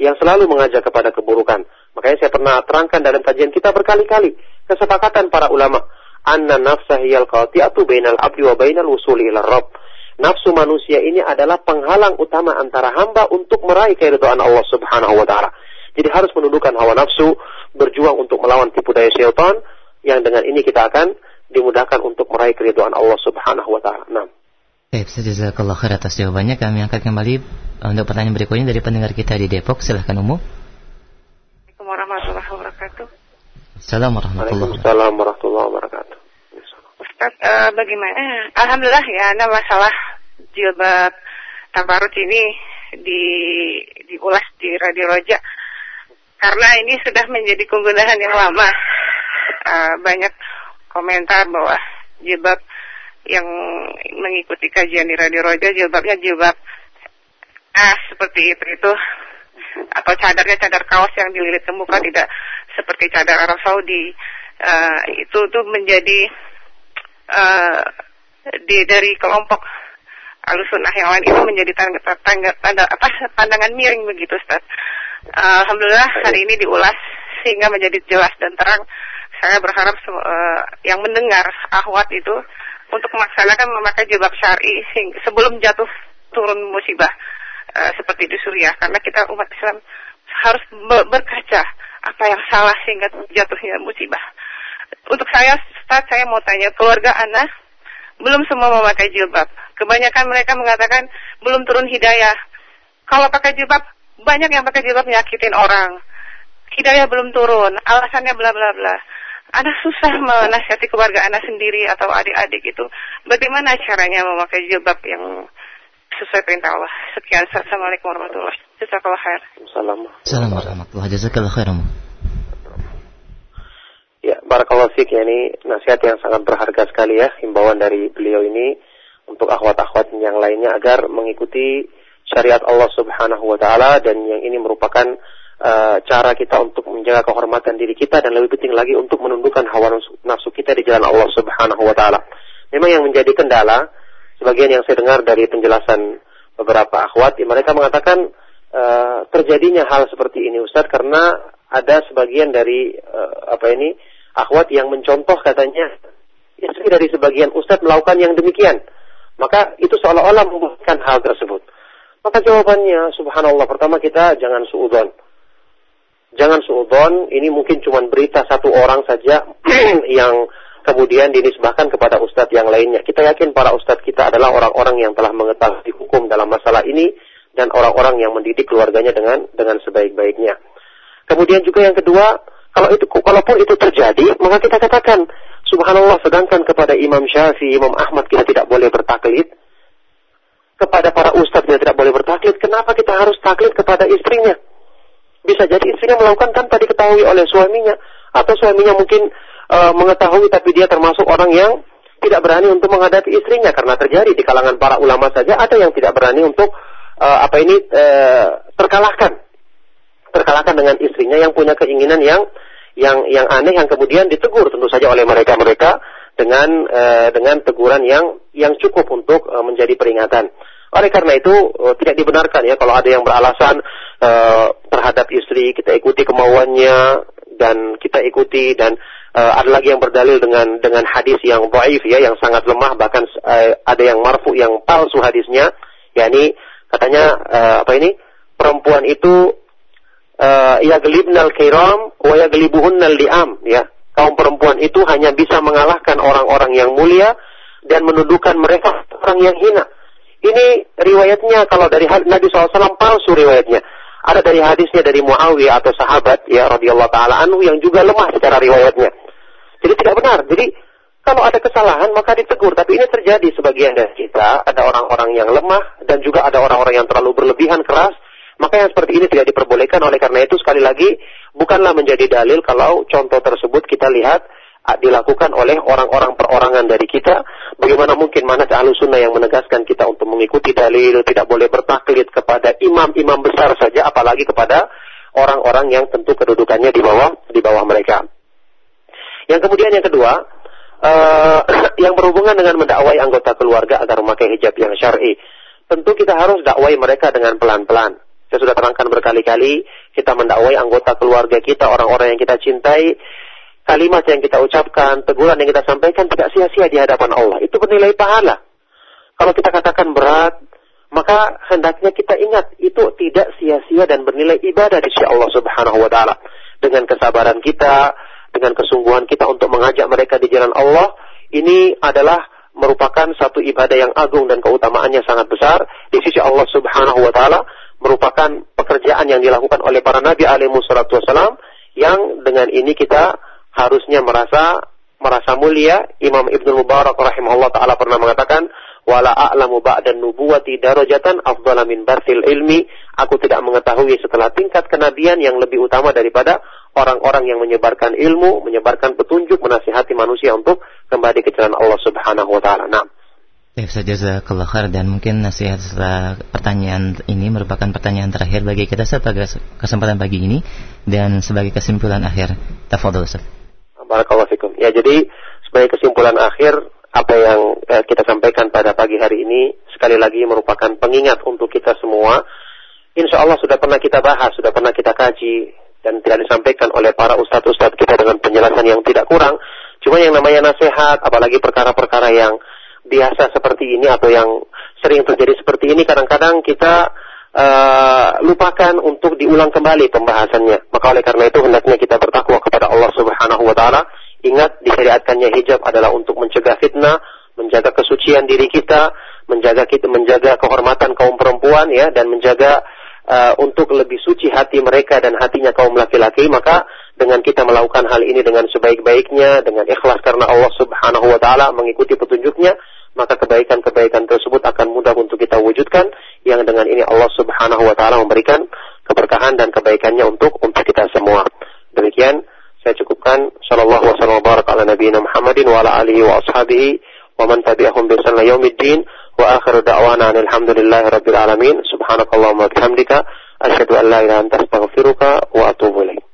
Yang selalu mengajak kepada keburukan. Makanya saya pernah terangkan dalam kajian kita berkali-kali kesepakatan para ulama anna nafsa hiyal qati'atu bainal abdi wa bainal wusuli ila rabb. Nafsu manusia ini adalah penghalang utama antara hamba untuk meraih keridhaan Allah Subhanahu wa taala. Jadi harus menundukkan hawa nafsu, berjuang untuk melawan tipu daya syaitan yang dengan ini kita akan dimudahkan untuk meraih keridhaan Allah Subhanahu wa taala. Nah. Baik, jazakallah khair atas jawabannya. Kami angkat kembali untuk pertanyaan berikutnya dari pendengar kita di Depok. Silahkan umum warahmatullahi wabarakatuh. Assalamualaikum warahmatullahi wabarakatuh. Ustaz, uh, bagaimana? Alhamdulillah ya, ada masalah jilbab tabarut ini di diulas di Radio Roja karena ini sudah menjadi kegundahan yang lama. Uh, banyak komentar bahwa jilbab yang mengikuti kajian di Radio Roja jilbabnya jilbab ah seperti itu itu atau cadarnya cadar kaos yang dililit ke muka tidak seperti cadar Arab Saudi uh, itu tuh menjadi uh, di dari kelompok alusunah yang lain itu menjadi tanda, tanda, tanda apa pandangan miring begitu Ustaz. Alhamdulillah hari ini diulas sehingga menjadi jelas dan terang. Saya berharap uh, yang mendengar ahwat itu untuk melaksanakan memakai jilbab syari sebelum jatuh turun musibah uh, seperti di Suriah karena kita umat Islam harus berkaca apa yang salah sehingga jatuhnya musibah. Untuk saya, Ustaz, saya mau tanya keluarga anak belum semua memakai jilbab. Kebanyakan mereka mengatakan belum turun hidayah. Kalau pakai jilbab, banyak yang pakai jilbab nyakitin orang hidayah belum turun, alasannya bla bla bla. Anak susah menasihati keluarga anak sendiri atau adik-adik itu. Bagaimana caranya memakai jilbab yang sesuai perintah Allah. Sekian. Assalamualaikum warahmatullahi wabarakatuh. Jazakallah khair. Assalamualaikum warahmatullahi wabarakatuh. Ya, Barakallahu Fik, ya ini nasihat yang sangat berharga sekali ya, himbauan dari beliau ini untuk akhwat-akhwat yang lainnya agar mengikuti syariat Allah Subhanahu wa taala dan yang ini merupakan uh, cara kita untuk menjaga kehormatan diri kita dan lebih penting lagi untuk menundukkan hawa nafsu kita di jalan Allah Subhanahu wa taala. Memang yang menjadi kendala sebagian yang saya dengar dari penjelasan beberapa akhwat mereka mengatakan uh, terjadinya hal seperti ini Ustaz karena ada sebagian dari uh, apa ini akhwat yang mencontoh katanya istri dari sebagian ustaz melakukan yang demikian. Maka itu seolah-olah membuatkan hal tersebut. Maka jawabannya, subhanallah, pertama kita jangan suudon. Jangan suudon, ini mungkin cuma berita satu orang saja [CLEARS THROAT] yang kemudian dinisbahkan kepada ustadz yang lainnya. Kita yakin para ustadz kita adalah orang-orang yang telah mengetahui hukum dalam masalah ini dan orang-orang yang mendidik keluarganya dengan dengan sebaik-baiknya. Kemudian juga yang kedua, kalau itu kalaupun itu terjadi, maka kita katakan subhanallah sedangkan kepada Imam Syafi'i, Imam Ahmad kita tidak boleh bertaklid, kepada para ustadz kita tidak boleh bertaklid, kenapa kita harus taklid kepada istrinya? Bisa jadi istrinya melakukan tanpa diketahui oleh suaminya. Atau suaminya mungkin uh, mengetahui tapi dia termasuk orang yang tidak berani untuk menghadapi istrinya. Karena terjadi di kalangan para ulama saja ada yang tidak berani untuk uh, apa ini uh, terkalahkan. Terkalahkan dengan istrinya yang punya keinginan yang yang yang aneh yang kemudian ditegur tentu saja oleh mereka-mereka dengan uh, dengan teguran yang yang cukup untuk uh, menjadi peringatan. Oleh karena itu uh, tidak dibenarkan ya kalau ada yang beralasan uh, terhadap istri kita ikuti kemauannya dan kita ikuti dan uh, ada lagi yang berdalil dengan dengan hadis yang dhaif ya yang sangat lemah bahkan uh, ada yang marfu yang palsu hadisnya yakni katanya uh, apa ini? Perempuan itu uh, ya gelibnal kiram wa ya gelibuhunnal liam ya. Kaum perempuan itu hanya bisa mengalahkan orang-orang yang mulia dan menundukkan mereka orang yang hina. Ini riwayatnya kalau dari Nabi SAW palsu riwayatnya. Ada dari hadisnya dari Muawiyah atau sahabat ya radhiyallahu taala anhu yang juga lemah secara riwayatnya. Jadi tidak benar. Jadi kalau ada kesalahan maka ditegur. Tapi ini terjadi sebagian dari kita ada orang-orang yang lemah dan juga ada orang-orang yang terlalu berlebihan keras. Maka yang seperti ini tidak diperbolehkan oleh karena itu sekali lagi bukanlah menjadi dalil kalau contoh tersebut kita lihat dilakukan oleh orang-orang perorangan dari kita. Bagaimana mungkin mana ahlu sunnah yang menegaskan kita untuk mengikuti dalil, tidak boleh bertaklid kepada imam-imam besar saja, apalagi kepada orang-orang yang tentu kedudukannya di bawah di bawah mereka. Yang kemudian yang kedua, uh, [CLEARS THROAT] yang berhubungan dengan mendakwai anggota keluarga agar memakai hijab yang syar'i. Tentu kita harus dakwai mereka dengan pelan-pelan. Saya sudah terangkan berkali-kali, kita mendakwai anggota keluarga kita, orang-orang yang kita cintai, kalimat yang kita ucapkan, teguran yang kita sampaikan tidak sia-sia di hadapan Allah. Itu bernilai pahala. Kalau kita katakan berat, maka hendaknya kita ingat itu tidak sia-sia dan bernilai ibadah di sisi Allah Subhanahu wa taala. Dengan kesabaran kita, dengan kesungguhan kita untuk mengajak mereka di jalan Allah, ini adalah merupakan satu ibadah yang agung dan keutamaannya sangat besar di sisi Allah Subhanahu wa taala, merupakan pekerjaan yang dilakukan oleh para nabi alaihi wasallam yang dengan ini kita harusnya merasa merasa mulia. Imam Ibnu Mubarak rahimahullah taala pernah mengatakan, "Wala a'lamu ba'dan nubuwati darajatan afdala min bartil ilmi." Aku tidak mengetahui setelah tingkat kenabian yang lebih utama daripada orang-orang yang menyebarkan ilmu, menyebarkan petunjuk, menasihati manusia untuk kembali ke jalan Allah Subhanahu wa taala. Nah, saja jazakallah khair dan mungkin nasihat setelah pertanyaan ini merupakan pertanyaan terakhir bagi kita pada kesempatan pagi ini dan sebagai kesimpulan akhir tafadhol Ustaz. Barakallahu fikum. Ya, jadi sebagai kesimpulan akhir apa yang eh, kita sampaikan pada pagi hari ini sekali lagi merupakan pengingat untuk kita semua insya Allah sudah pernah kita bahas, sudah pernah kita kaji, dan tidak disampaikan oleh para ustadz-ustadz kita dengan penjelasan yang tidak kurang. Cuma yang namanya nasihat, apalagi perkara-perkara yang biasa seperti ini atau yang sering terjadi seperti ini, kadang-kadang kita uh, lupakan untuk diulang kembali pembahasannya. Maka oleh karena itu hendaknya kita bertakwa kepada Allah Subhanahu wa taala. Ingat disyariatkannya hijab adalah untuk mencegah fitnah, menjaga kesucian diri kita, menjaga kita menjaga kehormatan kaum perempuan ya dan menjaga uh, untuk lebih suci hati mereka dan hatinya kaum laki-laki, maka dengan kita melakukan hal ini dengan sebaik-baiknya, dengan ikhlas karena Allah Subhanahu wa taala mengikuti petunjuknya, maka kebaikan-kebaikan tersebut akan mudah untuk kita wujudkan yang dengan ini Allah Subhanahu wa taala memberikan keberkahan dan kebaikannya untuk untuk kita semua. Demikian saya cukupkan sallallahu wasallam barak ala nabiyina Muhammadin wa ala alihi wa ashabihi wa man tabi'ahum bi ihsan yaumiddin wa akhiru da'wana alhamdulillahi rabbil alamin subhanakallahumma wa bihamdika asyhadu an la ilaha illa anta astaghfiruka wa atubu ilaik.